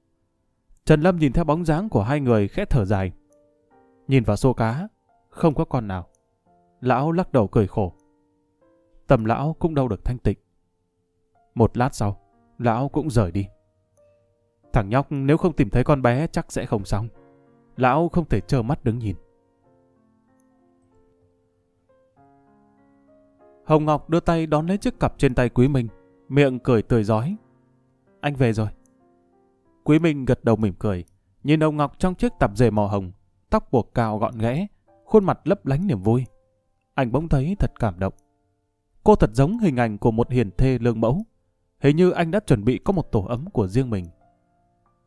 Speaker 1: Trần Lâm nhìn theo bóng dáng của hai người khẽ thở dài. Nhìn vào xô cá, không có con nào. Lão lắc đầu cười khổ. Tầm lão cũng đâu được thanh tịnh. Một lát sau, lão cũng rời đi. Thằng nhóc nếu không tìm thấy con bé chắc sẽ không xong. Lão không thể trơ mắt đứng nhìn. Hồng Ngọc đưa tay đón lấy chiếc cặp trên tay Quý Minh, miệng cười tươi giói. Anh về rồi. Quý Minh gật đầu mỉm cười, nhìn Hồng Ngọc trong chiếc tạp dề màu hồng, tóc buộc cao gọn ghẽ, khuôn mặt lấp lánh niềm vui. Anh bỗng thấy thật cảm động. Cô thật giống hình ảnh của một hiền thê lương mẫu. Hình như anh đã chuẩn bị có một tổ ấm của riêng mình.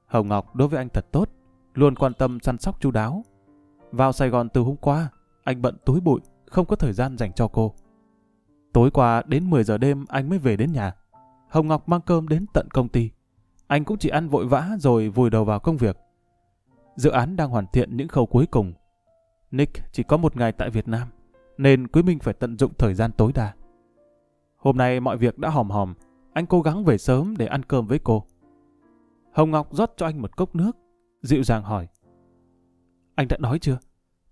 Speaker 1: Hồng Ngọc đối với anh thật tốt, luôn quan tâm săn sóc chu đáo. Vào Sài Gòn từ hôm qua, anh bận túi bụi, không có thời gian dành cho cô. Tối qua đến 10 giờ đêm anh mới về đến nhà. Hồng Ngọc mang cơm đến tận công ty. Anh cũng chỉ ăn vội vã rồi vùi đầu vào công việc. Dự án đang hoàn thiện những khâu cuối cùng. Nick chỉ có một ngày tại Việt Nam, nên Quý Minh phải tận dụng thời gian tối đa. Hôm nay mọi việc đã hòm hòm, anh cố gắng về sớm để ăn cơm với cô. Hồng Ngọc rót cho anh một cốc nước, dịu dàng hỏi. Anh đã nói chưa?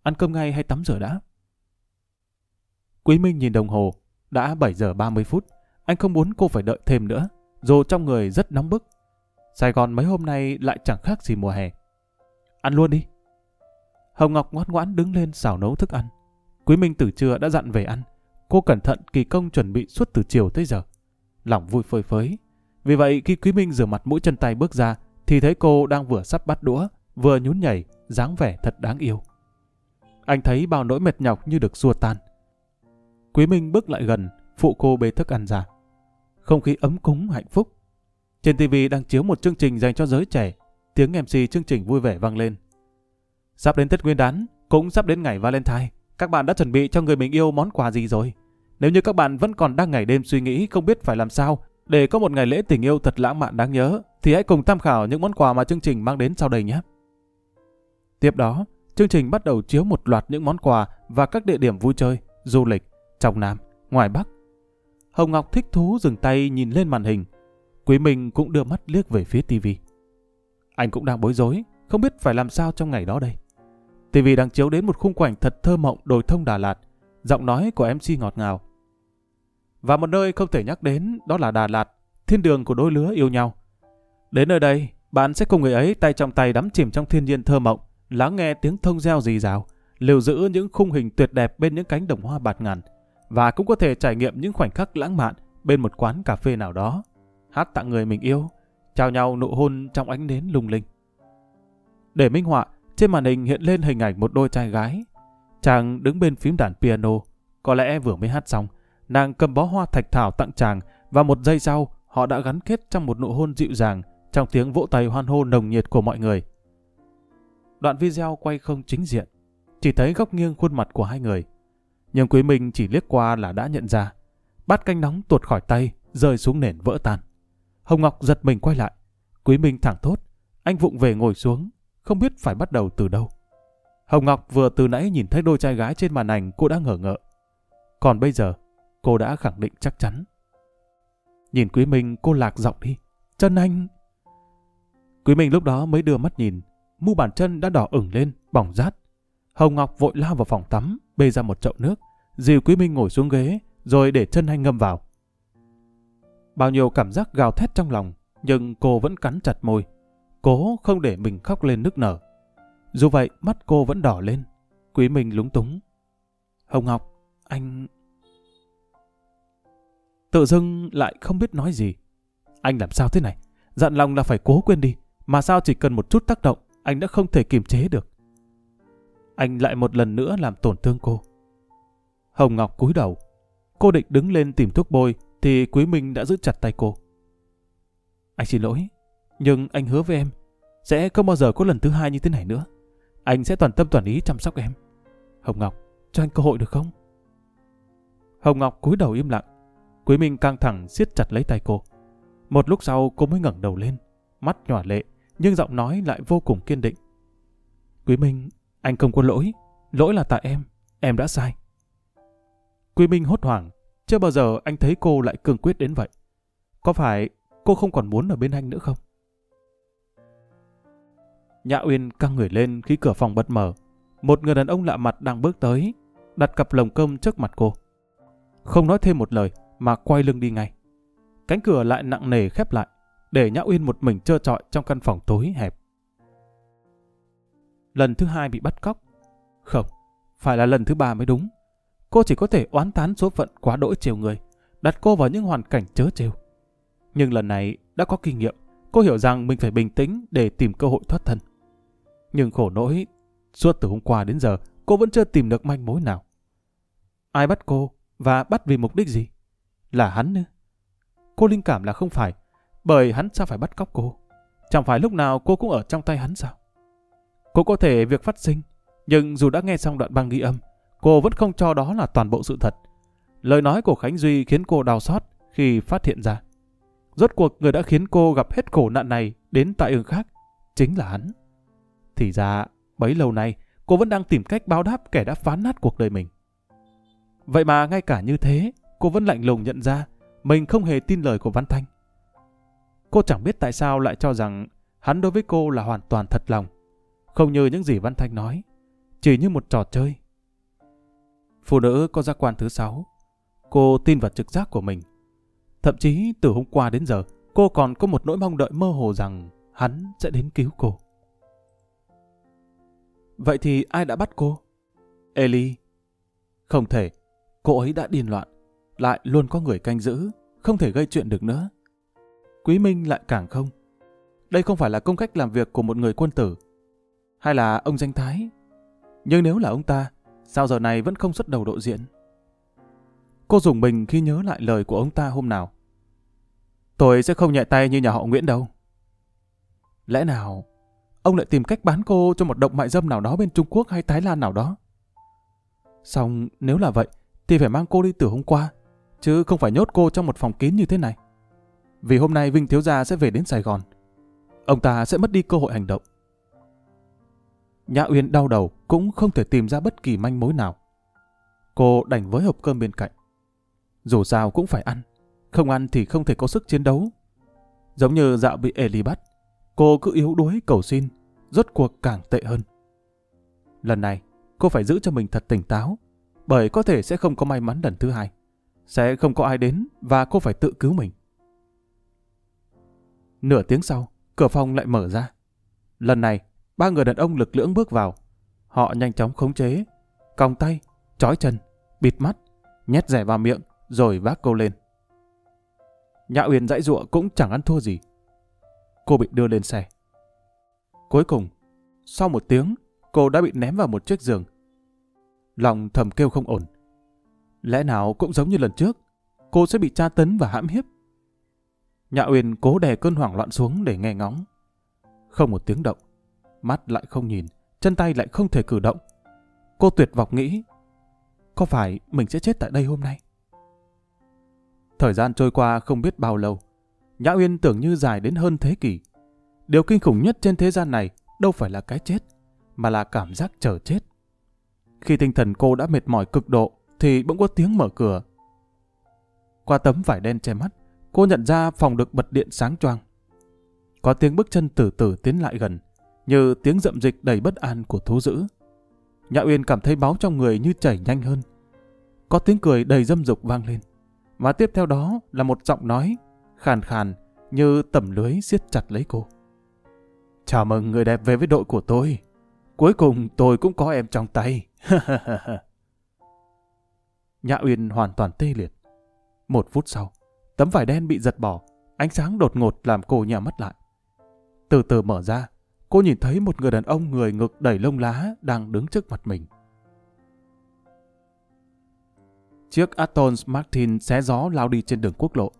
Speaker 1: Ăn cơm ngay hay tắm rửa đã? Quý Minh nhìn đồng hồ, đã 7 giờ 30 phút. Anh không muốn cô phải đợi thêm nữa, dù trong người rất nóng bức. Sài Gòn mấy hôm nay lại chẳng khác gì mùa hè. Ăn luôn đi. Hồng Ngọc ngoan ngoãn đứng lên xào nấu thức ăn. Quý Minh từ trưa đã dặn về ăn. Cô cẩn thận kỳ công chuẩn bị suốt từ chiều tới giờ. Lòng vui phơi phới. Vì vậy khi Quý Minh rửa mặt mũi chân tay bước ra thì thấy cô đang vừa sắp bắt đũa, vừa nhún nhảy, dáng vẻ thật đáng yêu. Anh thấy bao nỗi mệt nhọc như được xua tan. Quý Minh bước lại gần, phụ cô bê thức ăn ra. Không khí ấm cúng hạnh phúc. Trên TV đang chiếu một chương trình dành cho giới trẻ. Tiếng MC chương trình vui vẻ vang lên. Sắp đến Tết Nguyên đán, cũng sắp đến ngày Valentine. Các bạn đã chuẩn bị cho người mình yêu món quà gì rồi? Nếu như các bạn vẫn còn đang ngày đêm suy nghĩ không biết phải làm sao để có một ngày lễ tình yêu thật lãng mạn đáng nhớ, thì hãy cùng tham khảo những món quà mà chương trình mang đến sau đây nhé. Tiếp đó, chương trình bắt đầu chiếu một loạt những món quà và các địa điểm vui chơi, du lịch, trong Nam, ngoài Bắc. Hồng Ngọc thích thú dừng tay nhìn lên màn hình. Quý Minh cũng đưa mắt liếc về phía tivi. Anh cũng đang bối rối, không biết phải làm sao trong ngày đó đây. tivi đang chiếu đến một khung cảnh thật thơ mộng đồi thông Đà Lạt, giọng nói của MC ngọt ngào. Và một nơi không thể nhắc đến đó là Đà Lạt, thiên đường của đôi lứa yêu nhau. Đến nơi đây, bạn sẽ cùng người ấy tay trong tay đắm chìm trong thiên nhiên thơ mộng, lắng nghe tiếng thông reo rì rào, lưu giữ những khung hình tuyệt đẹp bên những cánh đồng hoa bạt ngàn, và cũng có thể trải nghiệm những khoảnh khắc lãng mạn bên một quán cà phê nào đó, hát tặng người mình yêu, chào nhau nụ hôn trong ánh nến lung linh. Để minh họa, trên màn hình hiện lên hình ảnh một đôi trai gái. Chàng đứng bên phím đàn piano, có lẽ vừa mới hát xong, nàng cầm bó hoa thạch thảo tặng chàng và một giây sau họ đã gắn kết trong một nụ hôn dịu dàng trong tiếng vỗ tay hoan hô nồng nhiệt của mọi người. Đoạn video quay không chính diện, chỉ thấy góc nghiêng khuôn mặt của hai người. Nhưng Quý Minh chỉ liếc qua là đã nhận ra. Bát canh nóng tuột khỏi tay, rơi xuống nền vỡ tan. Hồng Ngọc giật mình quay lại. Quý Minh thẳng thốt. Anh vụng về ngồi xuống, không biết phải bắt đầu từ đâu. Hồng Ngọc vừa từ nãy nhìn thấy đôi trai gái trên màn ảnh cô đã ngờ ngợ. Còn bây giờ, cô đã khẳng định chắc chắn. Nhìn Quý Minh cô lạc giọng đi. Chân anh... Quý Minh lúc đó mới đưa mắt nhìn. Mu bàn chân đã đỏ ửng lên, bỏng rát. Hồng Ngọc vội lao vào phòng tắm, bê ra một chậu nước, dìu Quý Minh ngồi xuống ghế, rồi để chân anh ngâm vào. Bao nhiêu cảm giác gào thét trong lòng, nhưng cô vẫn cắn chặt môi. Cố không để mình khóc lên nức nở. Dù vậy, mắt cô vẫn đỏ lên. Quý Minh lúng túng. Hồng Ngọc, anh... Tự dưng lại không biết nói gì. Anh làm sao thế này? Dặn lòng là phải cố quên đi. Mà sao chỉ cần một chút tác động, anh đã không thể kiềm chế được anh lại một lần nữa làm tổn thương cô. Hồng Ngọc cúi đầu. Cô định đứng lên tìm thuốc bôi thì Quý Minh đã giữ chặt tay cô. Anh xin lỗi, nhưng anh hứa với em sẽ không bao giờ có lần thứ hai như thế này nữa. Anh sẽ toàn tâm toàn ý chăm sóc em. Hồng Ngọc, cho anh cơ hội được không? Hồng Ngọc cúi đầu im lặng. Quý Minh căng thẳng siết chặt lấy tay cô. Một lúc sau cô mới ngẩng đầu lên, mắt nhòa lệ, nhưng giọng nói lại vô cùng kiên định. Quý Minh, anh không có lỗi, Lỗi là tại em, em đã sai. Quý Minh hốt hoảng, chưa bao giờ anh thấy cô lại cương quyết đến vậy. Có phải cô không còn muốn ở bên anh nữa không? Nhã Uyên căng người lên khi cửa phòng bật mở. Một người đàn ông lạ mặt đang bước tới, đặt cặp lồng cơm trước mặt cô. Không nói thêm một lời mà quay lưng đi ngay. Cánh cửa lại nặng nề khép lại, để Nhã Uyên một mình trơ trọi trong căn phòng tối hẹp. Lần thứ hai bị bắt cóc. Không, phải là lần thứ ba mới đúng. Cô chỉ có thể oán tán số phận quá đỗi chiều người, đặt cô vào những hoàn cảnh chớ trêu. Nhưng lần này đã có kinh nghiệm, cô hiểu rằng mình phải bình tĩnh để tìm cơ hội thoát thân. Nhưng khổ nỗi, suốt từ hôm qua đến giờ, cô vẫn chưa tìm được manh mối nào. Ai bắt cô và bắt vì mục đích gì? Là hắn nữa. Cô linh cảm là không phải, bởi hắn sao phải bắt cóc cô? Chẳng phải lúc nào cô cũng ở trong tay hắn sao? Cô có thể việc phát sinh, nhưng dù đã nghe xong đoạn băng ghi âm, cô vẫn không cho đó là toàn bộ sự thật. Lời nói của Khánh Duy khiến cô đau xót khi phát hiện ra. Rốt cuộc người đã khiến cô gặp hết khổ nạn này đến tại ương khác, chính là hắn. Thì ra, bấy lâu nay, cô vẫn đang tìm cách báo đáp kẻ đã phá nát cuộc đời mình. Vậy mà ngay cả như thế, cô vẫn lạnh lùng nhận ra mình không hề tin lời của Văn Thanh. Cô chẳng biết tại sao lại cho rằng hắn đối với cô là hoàn toàn thật lòng. Không như những gì Văn Thanh nói, chỉ như một trò chơi. Phụ nữ có giác quan thứ sáu. Cô tin vào trực giác của mình. Thậm chí từ hôm qua đến giờ, cô còn có một nỗi mong đợi mơ hồ rằng hắn sẽ đến cứu cô. Vậy thì ai đã bắt cô? Ellie. Không thể. Cô ấy đã điên loạn. Lại luôn có người canh giữ. Không thể gây chuyện được nữa. Quý Minh lại càng không. Đây không phải là công cách làm việc của một người quân tử. Hay là ông danh thái. Nhưng nếu là ông ta, sao giờ này vẫn không xuất đầu độ diện? Cô dùng mình khi nhớ lại lời của ông ta hôm nào. Tôi sẽ không nhẹ tay như nhà họ Nguyễn đâu. Lẽ nào ông lại tìm cách bán cô cho một động mại dâm nào đó bên Trung Quốc hay Thái Lan nào đó? Xong nếu là vậy thì phải mang cô đi từ hôm qua, chứ không phải nhốt cô trong một phòng kín như thế này. Vì hôm nay Vinh Thiếu Gia sẽ về đến Sài Gòn. Ông ta sẽ mất đi cơ hội hành động. Nhã Uyên đau đầu cũng không thể tìm ra bất kỳ manh mối nào. Cô đành với hộp cơm bên cạnh. Dù sao cũng phải ăn. Không ăn thì không thể có sức chiến đấu. Giống như dạo bị Eli bắt. Cô cứ yếu đuối cầu xin. Rốt cuộc càng tệ hơn. Lần này, cô phải giữ cho mình thật tỉnh táo. Bởi có thể sẽ không có may mắn lần thứ hai. Sẽ không có ai đến và cô phải tự cứu mình. Nửa tiếng sau, cửa phòng lại mở ra. Lần này, ba người đàn ông lực lưỡng bước vào. Họ nhanh chóng khống chế, còng tay, trói chân, bịt mắt, nhét rẻ vào miệng, rồi vác cô lên. Nhã Uyên dãy ruộng cũng chẳng ăn thua gì. Cô bị đưa lên xe. Cuối cùng, sau một tiếng, cô đã bị ném vào một chiếc giường. Lòng thầm kêu không ổn. Lẽ nào cũng giống như lần trước, cô sẽ bị tra tấn và hãm hiếp. Nhã Uyên cố đè cơn hoảng loạn xuống để nghe ngóng. Không một tiếng động, mắt lại không nhìn, chân tay lại không thể cử động. Cô tuyệt vọng nghĩ, có phải mình sẽ chết tại đây hôm nay? Thời gian trôi qua không biết bao lâu, Nhã Uyên tưởng như dài đến hơn thế kỷ. Điều kinh khủng nhất trên thế gian này đâu phải là cái chết, mà là cảm giác chờ chết. Khi tinh thần cô đã mệt mỏi cực độ, thì bỗng có tiếng mở cửa. Qua tấm vải đen che mắt, cô nhận ra phòng được bật điện sáng choang. Có tiếng bước chân từ từ tiến lại gần, như tiếng rậm dịch đầy bất an của thú dữ. Nhã Uyên cảm thấy máu trong người như chảy nhanh hơn. Có tiếng cười đầy dâm dục vang lên. Và tiếp theo đó là một giọng nói, khàn khàn như tầm lưới siết chặt lấy cô. Chào mừng người đẹp về với đội của tôi. Cuối cùng tôi cũng có em trong tay. Nhã Uyên hoàn toàn tê liệt. Một phút sau, tấm vải đen bị giật bỏ, ánh sáng đột ngột làm cô nhắm mắt lại. Từ từ mở ra, cô nhìn thấy một người đàn ông người ngực đầy lông lá đang đứng trước mặt mình. Chiếc Aston Martin xé gió lao đi trên đường quốc lộ.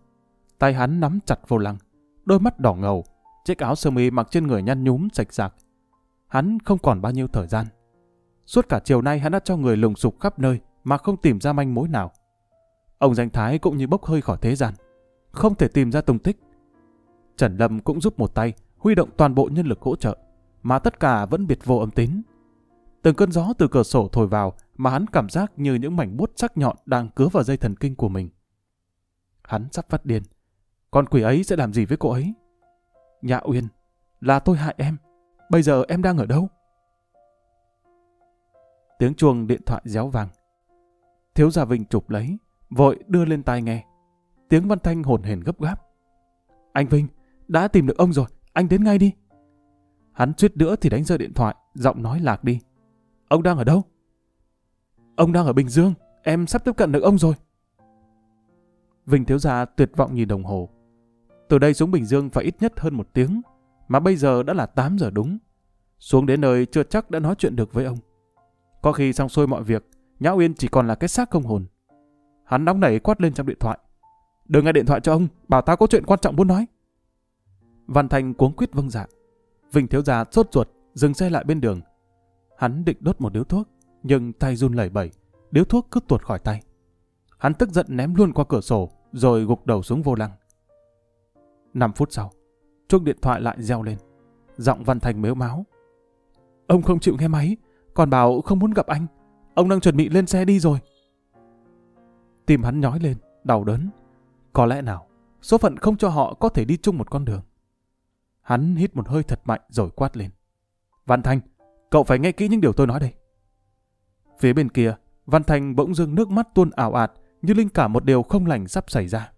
Speaker 1: Tay hắn nắm chặt vô lăng, đôi mắt đỏ ngầu, chiếc áo sơ mi mặc trên người nhăn nhúm sạch sạc. Hắn không còn bao nhiêu thời gian. Suốt cả chiều nay hắn đã cho người lùng sục khắp nơi mà không tìm ra manh mối nào. Ông danh thái cũng như bốc hơi khỏi thế gian, không thể tìm ra tung tích. Trần Lâm cũng giúp một tay, huy động toàn bộ nhân lực hỗ trợ, mà tất cả vẫn biệt vô âm tín. Từng cơn gió từ cửa sổ thổi vào mà hắn cảm giác như những mảnh bút sắc nhọn đang cứa vào dây thần kinh của mình. Hắn sắp phát điên. Con quỷ ấy sẽ làm gì với cô ấy? Nhã Uyên, là tôi hại em. Bây giờ em đang ở đâu? Tiếng chuông điện thoại réo vang. Thiếu gia Vinh chụp lấy, vội đưa lên tai nghe. Tiếng Văn Thanh hồn hển gấp gáp. Anh Vinh, đã tìm được ông rồi, anh đến ngay đi. Hắn suýt nữa thì đánh rơi điện thoại, giọng nói lạc đi. Ông đang ở đâu? Ông đang ở Bình Dương, em sắp tiếp cận được ông rồi. Vinh thiếu gia tuyệt vọng nhìn đồng hồ. Từ đây xuống Bình Dương phải ít nhất hơn một tiếng, mà bây giờ đã là 8 giờ đúng. Xuống đến nơi chưa chắc đã nói chuyện được với ông. Có khi xong xuôi mọi việc, Nhã Uyên chỉ còn là cái xác không hồn. Hắn nóng nảy quát lên trong điện thoại. Đừng nghe điện thoại cho ông, bảo ta có chuyện quan trọng muốn nói. Văn Thành cuống quýt vâng dạ. Vinh thiếu gia sốt ruột, dừng xe lại bên đường. Hắn định đốt một điếu thuốc, nhưng tay run lẩy bẩy, điếu thuốc cứ tuột khỏi tay. Hắn tức giận ném luôn qua cửa sổ, rồi gục đầu xuống vô lăng. 5 phút sau, chuông điện thoại lại reo lên. Giọng Văn Thành mếu máu. Ông không chịu nghe máy, còn bảo không muốn gặp anh. Ông đang chuẩn bị lên xe đi rồi. Tim hắn nhói lên, đau đớn. Có lẽ nào, số phận không cho họ có thể đi chung một con đường. Hắn hít một hơi thật mạnh rồi quát lên. Văn Thanh, cậu phải nghe kỹ những điều tôi nói đây. Phía bên kia, Văn Thanh bỗng dưng nước mắt tuôn ảo ạt như linh cảm một điều không lành sắp xảy ra.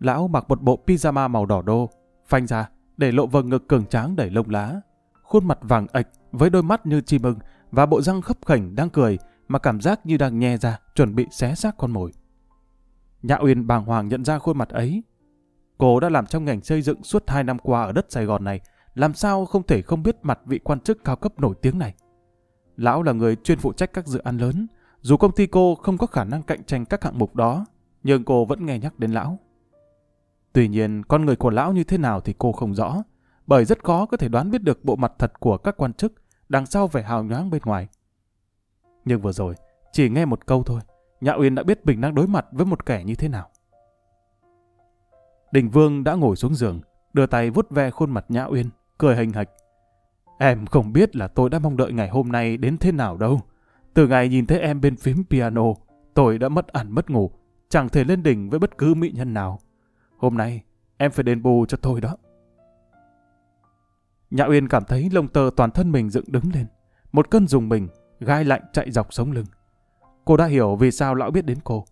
Speaker 1: Lão mặc một bộ pyjama màu đỏ đô, phanh ra, để lộ vầng ngực cường tráng đầy lông lá. Khuôn mặt vàng ạch với đôi mắt như chim ưng và bộ răng khấp khảnh đang cười mà cảm giác như đang nhe ra chuẩn bị xé xác con mồi. Nhã Uyên bàng hoàng nhận ra khuôn mặt ấy. Cô đã làm trong ngành xây dựng suốt hai năm qua ở đất Sài Gòn này, làm sao không thể không biết mặt vị quan chức cao cấp nổi tiếng này. Lão là người chuyên phụ trách các dự án lớn, dù công ty cô không có khả năng cạnh tranh các hạng mục đó, nhưng cô vẫn nghe nhắc đến lão. Tuy nhiên, con người của lão như thế nào thì cô không rõ, bởi rất khó có thể đoán biết được bộ mặt thật của các quan chức đằng sau vẻ hào nhoáng bên ngoài. Nhưng vừa rồi, chỉ nghe một câu thôi, Nhã Uyên đã biết mình đang đối mặt với một kẻ như thế nào. Đình Vương đã ngồi xuống giường, đưa tay vuốt ve khuôn mặt Nhã Uyên, cười hình hạch. Em không biết là tôi đã mong đợi ngày hôm nay đến thế nào đâu. Từ ngày nhìn thấy em bên phím piano, tôi đã mất ăn mất ngủ, chẳng thể lên đỉnh với bất cứ mỹ nhân nào. Hôm nay, em phải đền bù cho tôi đó. Nhã Uyên cảm thấy lông tơ toàn thân mình dựng đứng lên. Một cơn dùng mình, gai lạnh chạy dọc sống lưng. Cô đã hiểu vì sao lão biết đến cô.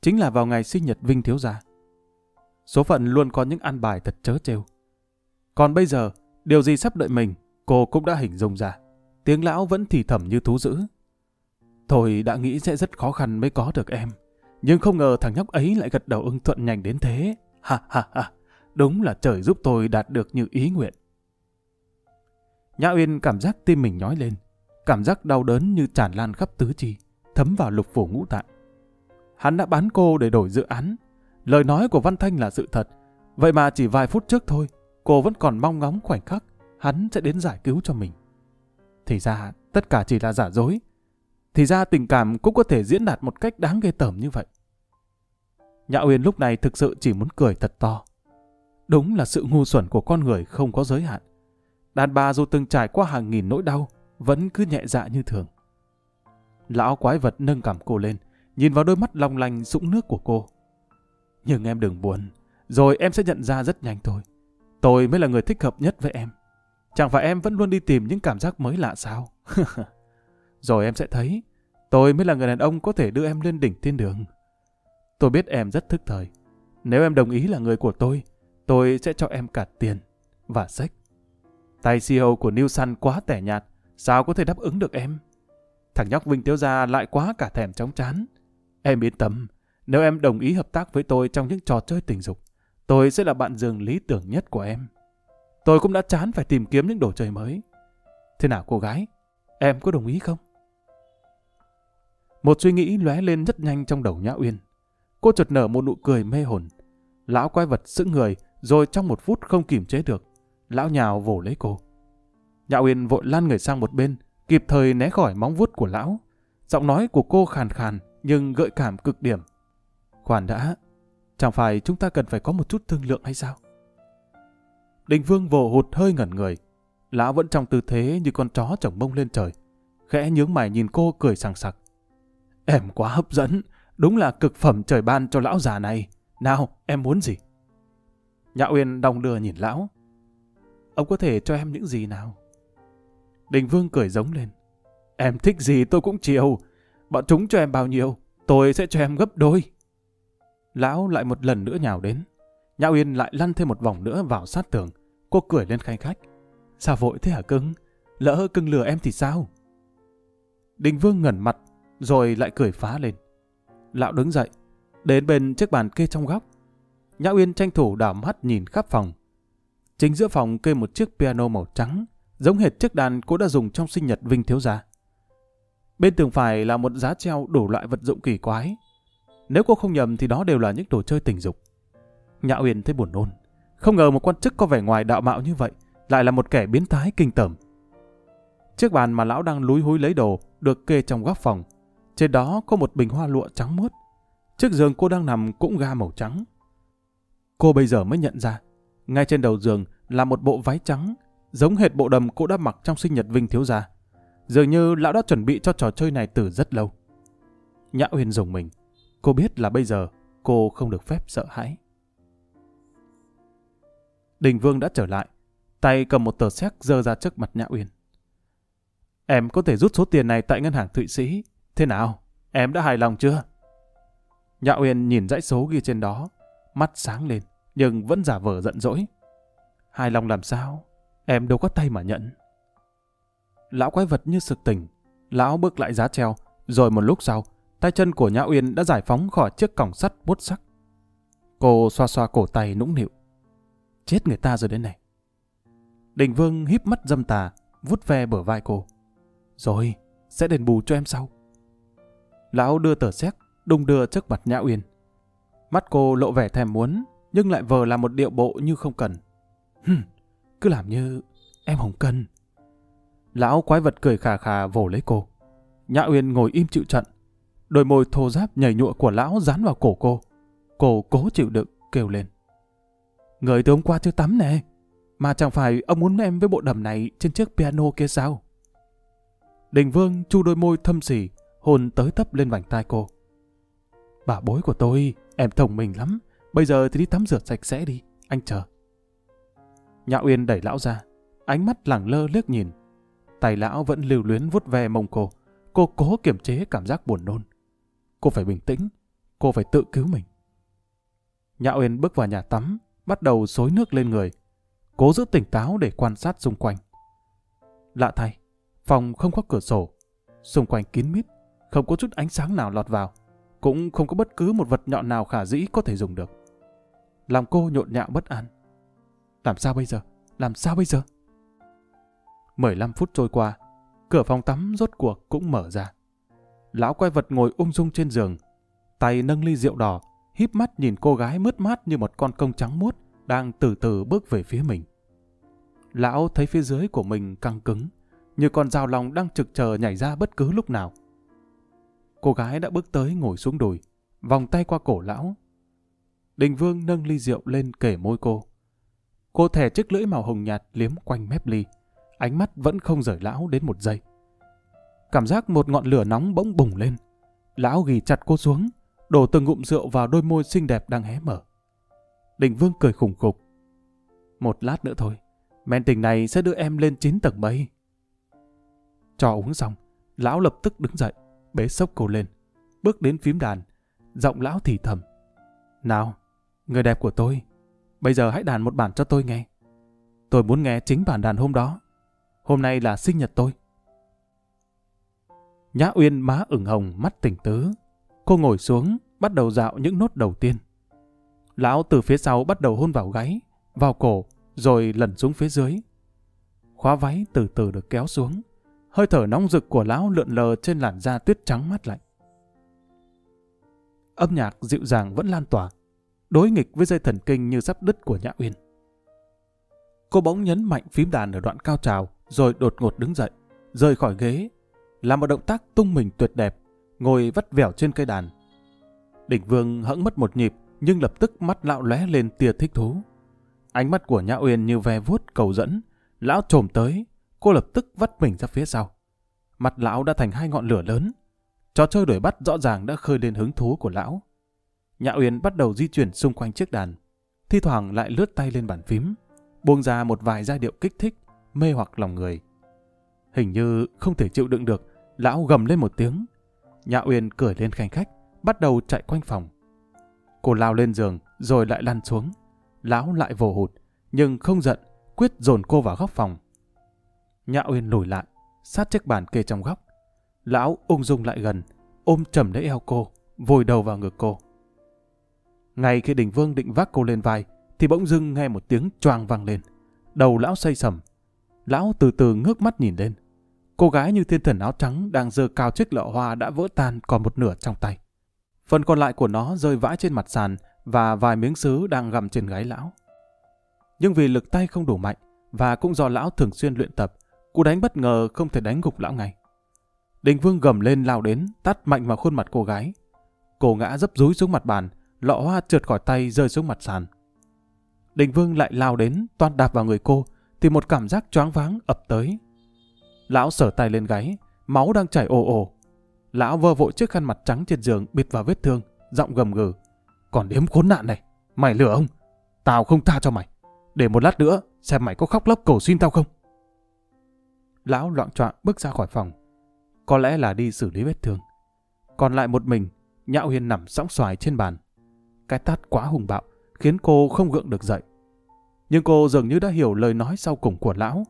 Speaker 1: Chính là vào ngày sinh nhật Vinh Thiếu Gia. Số phận luôn có những ăn bài thật chớ trêu. Còn bây giờ, điều gì sắp đợi mình, cô cũng đã hình dung ra. Tiếng lão vẫn thì thầm như thú dữ. Thôi đã nghĩ sẽ rất khó khăn mới có được em. Nhưng không ngờ thằng nhóc ấy lại gật đầu ưng thuận nhanh đến thế. Ha ha ha, đúng là trời giúp tôi đạt được như ý nguyện. Nhã Uyên cảm giác tim mình nhói lên, cảm giác đau đớn như tràn lan khắp tứ chi, thấm vào lục phủ ngũ tạng. Hắn đã bán cô để đổi dự án. Lời nói của Văn Thanh là sự thật, vậy mà chỉ vài phút trước thôi, cô vẫn còn mong ngóng khoảnh khắc hắn sẽ đến giải cứu cho mình. Thì ra, tất cả chỉ là giả dối. Thì ra tình cảm cũng có thể diễn đạt một cách đáng ghê tởm như vậy. Nhã Uyên lúc này thực sự chỉ muốn cười thật to. Đúng là sự ngu xuẩn của con người không có giới hạn. Đàn bà dù từng trải qua hàng nghìn nỗi đau, vẫn cứ nhẹ dạ như thường. Lão quái vật nâng cảm cô lên, nhìn vào đôi mắt long lanh sũng nước của cô. Nhưng em đừng buồn, rồi em sẽ nhận ra rất nhanh thôi. Tôi mới là người thích hợp nhất với em. Chẳng phải em vẫn luôn đi tìm những cảm giác mới lạ sao? rồi em sẽ thấy, tôi mới là người đàn ông có thể đưa em lên đỉnh thiên đường. Tôi biết em rất thức thời. Nếu em đồng ý là người của tôi, tôi sẽ cho em cả tiền và sách. Tay CEO của New Sun quá tẻ nhạt, sao có thể đáp ứng được em? Thằng nhóc Vinh Tiếu Gia lại quá cả thèm chóng chán. Em yên tâm, nếu em đồng ý hợp tác với tôi trong những trò chơi tình dục, tôi sẽ là bạn giường lý tưởng nhất của em. Tôi cũng đã chán phải tìm kiếm những đồ chơi mới. Thế nào cô gái, em có đồng ý không? Một suy nghĩ lóe lên rất nhanh trong đầu Nhã Uyên. Cô chợt nở một nụ cười mê hồn. Lão quái vật sững người, rồi trong một phút không kìm chế được. Lão nhào vồ lấy cô. Nhã Uyên vội lan người sang một bên, kịp thời né khỏi móng vuốt của lão. Giọng nói của cô khàn khàn, nhưng gợi cảm cực điểm. Khoan đã, chẳng phải chúng ta cần phải có một chút thương lượng hay sao? Đình Vương vồ hụt hơi ngẩn người. Lão vẫn trong tư thế như con chó chồng mông lên trời. Khẽ nhướng mày nhìn cô cười sảng sặc. Em quá hấp dẫn, đúng là cực phẩm trời ban cho lão già này. Nào, em muốn gì? Nhã Uyên đong đưa nhìn lão. Ông có thể cho em những gì nào? Đình Vương cười giống lên. Em thích gì tôi cũng chiều. Bọn chúng cho em bao nhiêu, tôi sẽ cho em gấp đôi. Lão lại một lần nữa nhào đến. Nhã Uyên lại lăn thêm một vòng nữa vào sát tường. Cô cười lên khanh khách. Sao vội thế hả cưng? Lỡ cưng lừa em thì sao? Đình Vương ngẩn mặt, rồi lại cười phá lên. Lão đứng dậy, đến bên chiếc bàn kê trong góc. Nhã Uyên tranh thủ đảo mắt nhìn khắp phòng. Chính giữa phòng kê một chiếc piano màu trắng, giống hệt chiếc đàn cô đã dùng trong sinh nhật Vinh Thiếu Gia. Bên tường phải là một giá treo đủ loại vật dụng kỳ quái. Nếu cô không nhầm thì đó đều là những đồ chơi tình dục. Nhã Uyên thấy buồn nôn. Không ngờ một quan chức có vẻ ngoài đạo mạo như vậy, lại là một kẻ biến thái kinh tởm. Chiếc bàn mà lão đang lúi húi lấy đồ được kê trong góc phòng. Trên đó có một bình hoa lụa trắng muốt. Chiếc giường cô đang nằm cũng ga màu trắng. Cô bây giờ mới nhận ra, ngay trên đầu giường là một bộ váy trắng, giống hệt bộ đầm cô đã mặc trong sinh nhật Vinh Thiếu Gia. Dường như lão đã chuẩn bị cho trò chơi này từ rất lâu. Nhã Uyên dùng mình. Cô biết là bây giờ cô không được phép sợ hãi. Đình Vương đã trở lại, tay cầm một tờ séc dơ ra trước mặt Nhã Uyên. Em có thể rút số tiền này tại ngân hàng Thụy Sĩ. Thế nào? Em đã hài lòng chưa? Nhã Uyên nhìn dãy số ghi trên đó, mắt sáng lên, nhưng vẫn giả vờ giận dỗi. Hài lòng làm sao? Em đâu có tay mà nhận. Lão quái vật như sực tỉnh. Lão bước lại giá treo, rồi một lúc sau, tay chân của Nhã Uyên đã giải phóng khỏi chiếc còng sắt bút sắc. Cô xoa xoa cổ tay nũng nịu. Chết người ta rồi đến này. Đình Vương híp mắt dâm tà, vút ve bờ vai cô. Rồi, sẽ đền bù cho em sau. Lão đưa tờ xét đung đưa trước mặt Nhã Uyên. Mắt cô lộ vẻ thèm muốn, nhưng lại vờ là một điệu bộ như không cần. Hừm, cứ làm như em không cần. Lão quái vật cười khà khà vồ lấy cô. Nhã Uyên ngồi im chịu trận. Đôi môi thô giáp nhảy nhụa của lão dán vào cổ cô. Cô cố chịu đựng, kêu lên. Người từ hôm qua chưa tắm nè. Mà chẳng phải ông muốn em với bộ đầm này trên chiếc piano kia sao? Đình Vương chu đôi môi thâm sỉ, hồn tới tấp lên vành tai cô. Bà bối của tôi, em thông minh lắm. Bây giờ thì đi tắm rửa sạch sẽ đi, anh chờ. Nhã Uyên đẩy lão ra, ánh mắt lẳng lơ liếc nhìn. Tay lão vẫn lưu luyến vuốt ve mông cô. Cô cố kiềm chế cảm giác buồn nôn. Cô phải bình tĩnh, cô phải tự cứu mình. Nhã Uyên bước vào nhà tắm, bắt đầu xối nước lên người. Cố giữ tỉnh táo để quan sát xung quanh. Lạ thay, phòng không có cửa sổ. Xung quanh kín mít, không có chút ánh sáng nào lọt vào. Cũng không có bất cứ một vật nhọn nào khả dĩ có thể dùng được. làm cô nhộn nhạo bất an. Làm sao bây giờ? Làm sao bây giờ? 15 phút trôi qua, cửa phòng tắm rốt cuộc cũng mở ra. Lão quay vật ngồi ung dung trên giường, tay nâng ly rượu đỏ, híp mắt nhìn cô gái mướt mát như một con công trắng muốt đang từ từ bước về phía mình. Lão thấy phía dưới của mình căng cứng, như con dao lòng đang trực chờ nhảy ra bất cứ lúc nào. Cô gái đã bước tới ngồi xuống đùi, vòng tay qua cổ lão. Đình Vương nâng ly rượu lên kể môi cô. Cô thẻ chiếc lưỡi màu hồng nhạt liếm quanh mép ly, ánh mắt vẫn không rời lão đến một giây. Cảm giác một ngọn lửa nóng bỗng bùng lên. Lão ghi chặt cô xuống, đổ từng ngụm rượu vào đôi môi xinh đẹp đang hé mở. Đình Vương cười khủng khục. Một lát nữa thôi, men tình này sẽ đưa em lên chín tầng mây. Cho uống xong, lão lập tức đứng dậy, bế sốc cô lên, bước đến phím đàn, giọng lão thì thầm. Nào, người đẹp của tôi, bây giờ hãy đàn một bản cho tôi nghe. Tôi muốn nghe chính bản đàn hôm đó. Hôm nay là sinh nhật tôi. Nhã Uyên má ửng hồng, mắt tỉnh tứ. Cô ngồi xuống, bắt đầu dạo những nốt đầu tiên. Lão từ phía sau bắt đầu hôn vào gáy, vào cổ, rồi lần xuống phía dưới. Khóa váy từ từ được kéo xuống. Hơi thở nóng rực của lão lượn lờ trên làn da tuyết trắng mát lạnh. Âm nhạc dịu dàng vẫn lan tỏa, đối nghịch với dây thần kinh như sắp đứt của Nhã Uyên. Cô bỗng nhấn mạnh phím đàn ở đoạn cao trào, rồi đột ngột đứng dậy, rời khỏi ghế, làm một động tác tung mình tuyệt đẹp, ngồi vắt vẻo trên cây đàn. Đỉnh Vương hững mất một nhịp, nhưng lập tức mắt lão lóe lên tia thích thú. Ánh mắt của Nhã Uyên như ve vuốt cầu dẫn, Lão trồm tới, cô lập tức vắt mình ra phía sau. Mặt lão đã thành hai ngọn lửa lớn. Trò chơi đuổi bắt rõ ràng đã khơi lên hứng thú của lão. Nhã Uyên bắt đầu di chuyển xung quanh chiếc đàn. Thi thoảng lại lướt tay lên bàn phím, buông ra một vài giai điệu kích thích, mê hoặc lòng người. Hình như không thể chịu đựng được, lão gầm lên một tiếng. Nhã Uyên cười lên khanh khách, bắt đầu chạy quanh phòng. Cô lao lên giường, rồi lại lăn xuống. Lão lại vồ hụt, nhưng không giận, quyết dồn cô vào góc phòng. Nhã Uyên lùi lại, sát chiếc bàn kê trong góc. Lão ung dung lại gần, ôm chầm lấy eo cô, vùi đầu vào ngực cô. Ngay khi Đình Vương định vác cô lên vai, thì bỗng dưng nghe một tiếng choang vang lên. Đầu lão say sầm. Lão từ từ ngước mắt nhìn lên. Cô gái như thiên thần áo trắng đang giơ cao chiếc lọ hoa đã vỡ tan còn một nửa trong tay. Phần còn lại của nó rơi vãi trên mặt sàn và vài miếng sứ đang gầm trên gáy lão. Nhưng vì lực tay không đủ mạnh và cũng do lão thường xuyên luyện tập, cú đánh bất ngờ không thể đánh gục lão ngay. Đình Vương gầm lên lao đến, tát mạnh vào khuôn mặt cô gái. Cô ngã dấp rúi xuống mặt bàn, lọ hoa trượt khỏi tay rơi xuống mặt sàn. Đình Vương lại lao đến, toan đạp vào người cô, thì một cảm giác choáng váng ập tới. Lão sở tay lên gáy, máu đang chảy ồ ồ. Lão vơ vội chiếc khăn mặt trắng trên giường bịt vào vết thương, giọng gầm gừ. Còn đếm khốn nạn này, mày lừa ông? Tao không tha cho mày. Để một lát nữa, xem mày có khóc lóc cầu xin tao không? Lão loạn trọng bước ra khỏi phòng. Có lẽ là đi xử lý vết thương. Còn lại một mình, nhạo hiên nằm sóng xoài trên bàn. Cái tát quá hùng bạo, khiến cô không gượng được dậy. Nhưng cô dường như đã hiểu lời nói sau cùng của lão.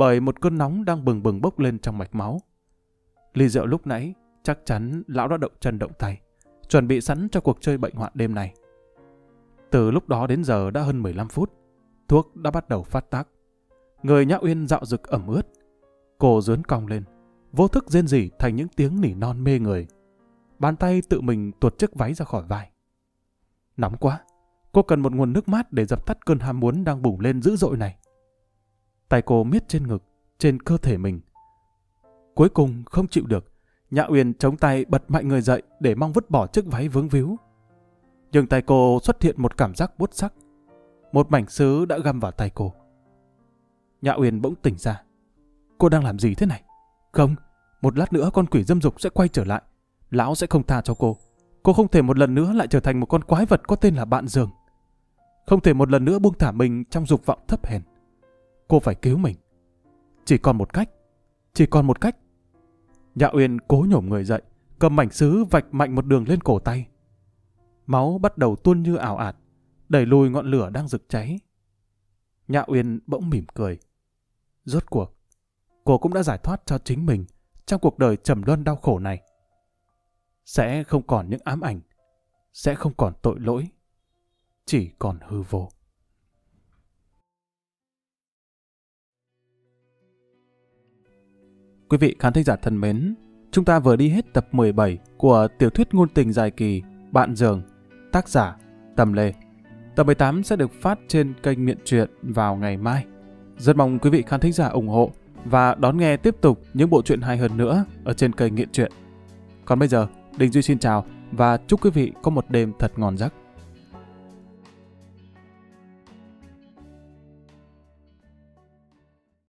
Speaker 1: Bởi một cơn nóng đang bừng bừng bốc lên trong mạch máu. Ly rượu lúc nãy, chắc chắn lão đã động chân động tay, chuẩn bị sẵn cho cuộc chơi bệnh hoạn đêm này. Từ lúc đó đến giờ đã hơn 15 phút, thuốc đã bắt đầu phát tác. Người Nhã Uyên dạo rực ẩm ướt. Cô dướn cong lên, vô thức rên rỉ thành những tiếng nỉ non mê người. Bàn tay tự mình tuột chiếc váy ra khỏi vai. Nóng quá, cô cần một nguồn nước mát để dập tắt cơn ham muốn đang bùng lên dữ dội này. Tay cô miết trên ngực, trên cơ thể mình. Cuối cùng không chịu được, Nhã Uyên chống tay bật mạnh người dậy để mong vứt bỏ chiếc váy vướng víu. Nhưng tay cô xuất hiện một cảm giác bút sắc. Một mảnh sứ đã găm vào tay cô. Nhã Uyên bỗng tỉnh ra. Cô đang làm gì thế này? Không, một lát nữa con quỷ dâm dục sẽ quay trở lại. Lão sẽ không tha cho cô. Cô không thể một lần nữa lại trở thành một con quái vật có tên là bạn giường. Không thể một lần nữa buông thả mình trong dục vọng thấp hèn. Cô phải cứu mình. Chỉ còn một cách. Chỉ còn một cách. Nhã Uyên cố nhổm người dậy, cầm mảnh sứ vạch mạnh một đường lên cổ tay. Máu bắt đầu tuôn như ảo ạt, đẩy lùi ngọn lửa đang rực cháy. Nhã Uyên bỗng mỉm cười. Rốt cuộc, cô cũng đã giải thoát cho chính mình trong cuộc đời trầm luân đau khổ này. Sẽ không còn những ám ảnh, sẽ không còn tội lỗi, chỉ còn hư vô. Quý vị khán thính giả thân mến, chúng ta vừa đi hết tập 17 của tiểu thuyết ngôn tình dài kỳ Bạn Giường, tác giả Tầm Lê. Tập 18 sẽ được phát trên kênh Miện Truyện vào ngày mai. Rất mong quý vị khán thính giả ủng hộ và đón nghe tiếp tục những bộ truyện hay hơn nữa ở trên kênh Nghiện Truyện. Còn bây giờ, Đình Duy xin chào và chúc quý vị có một đêm thật ngon giấc.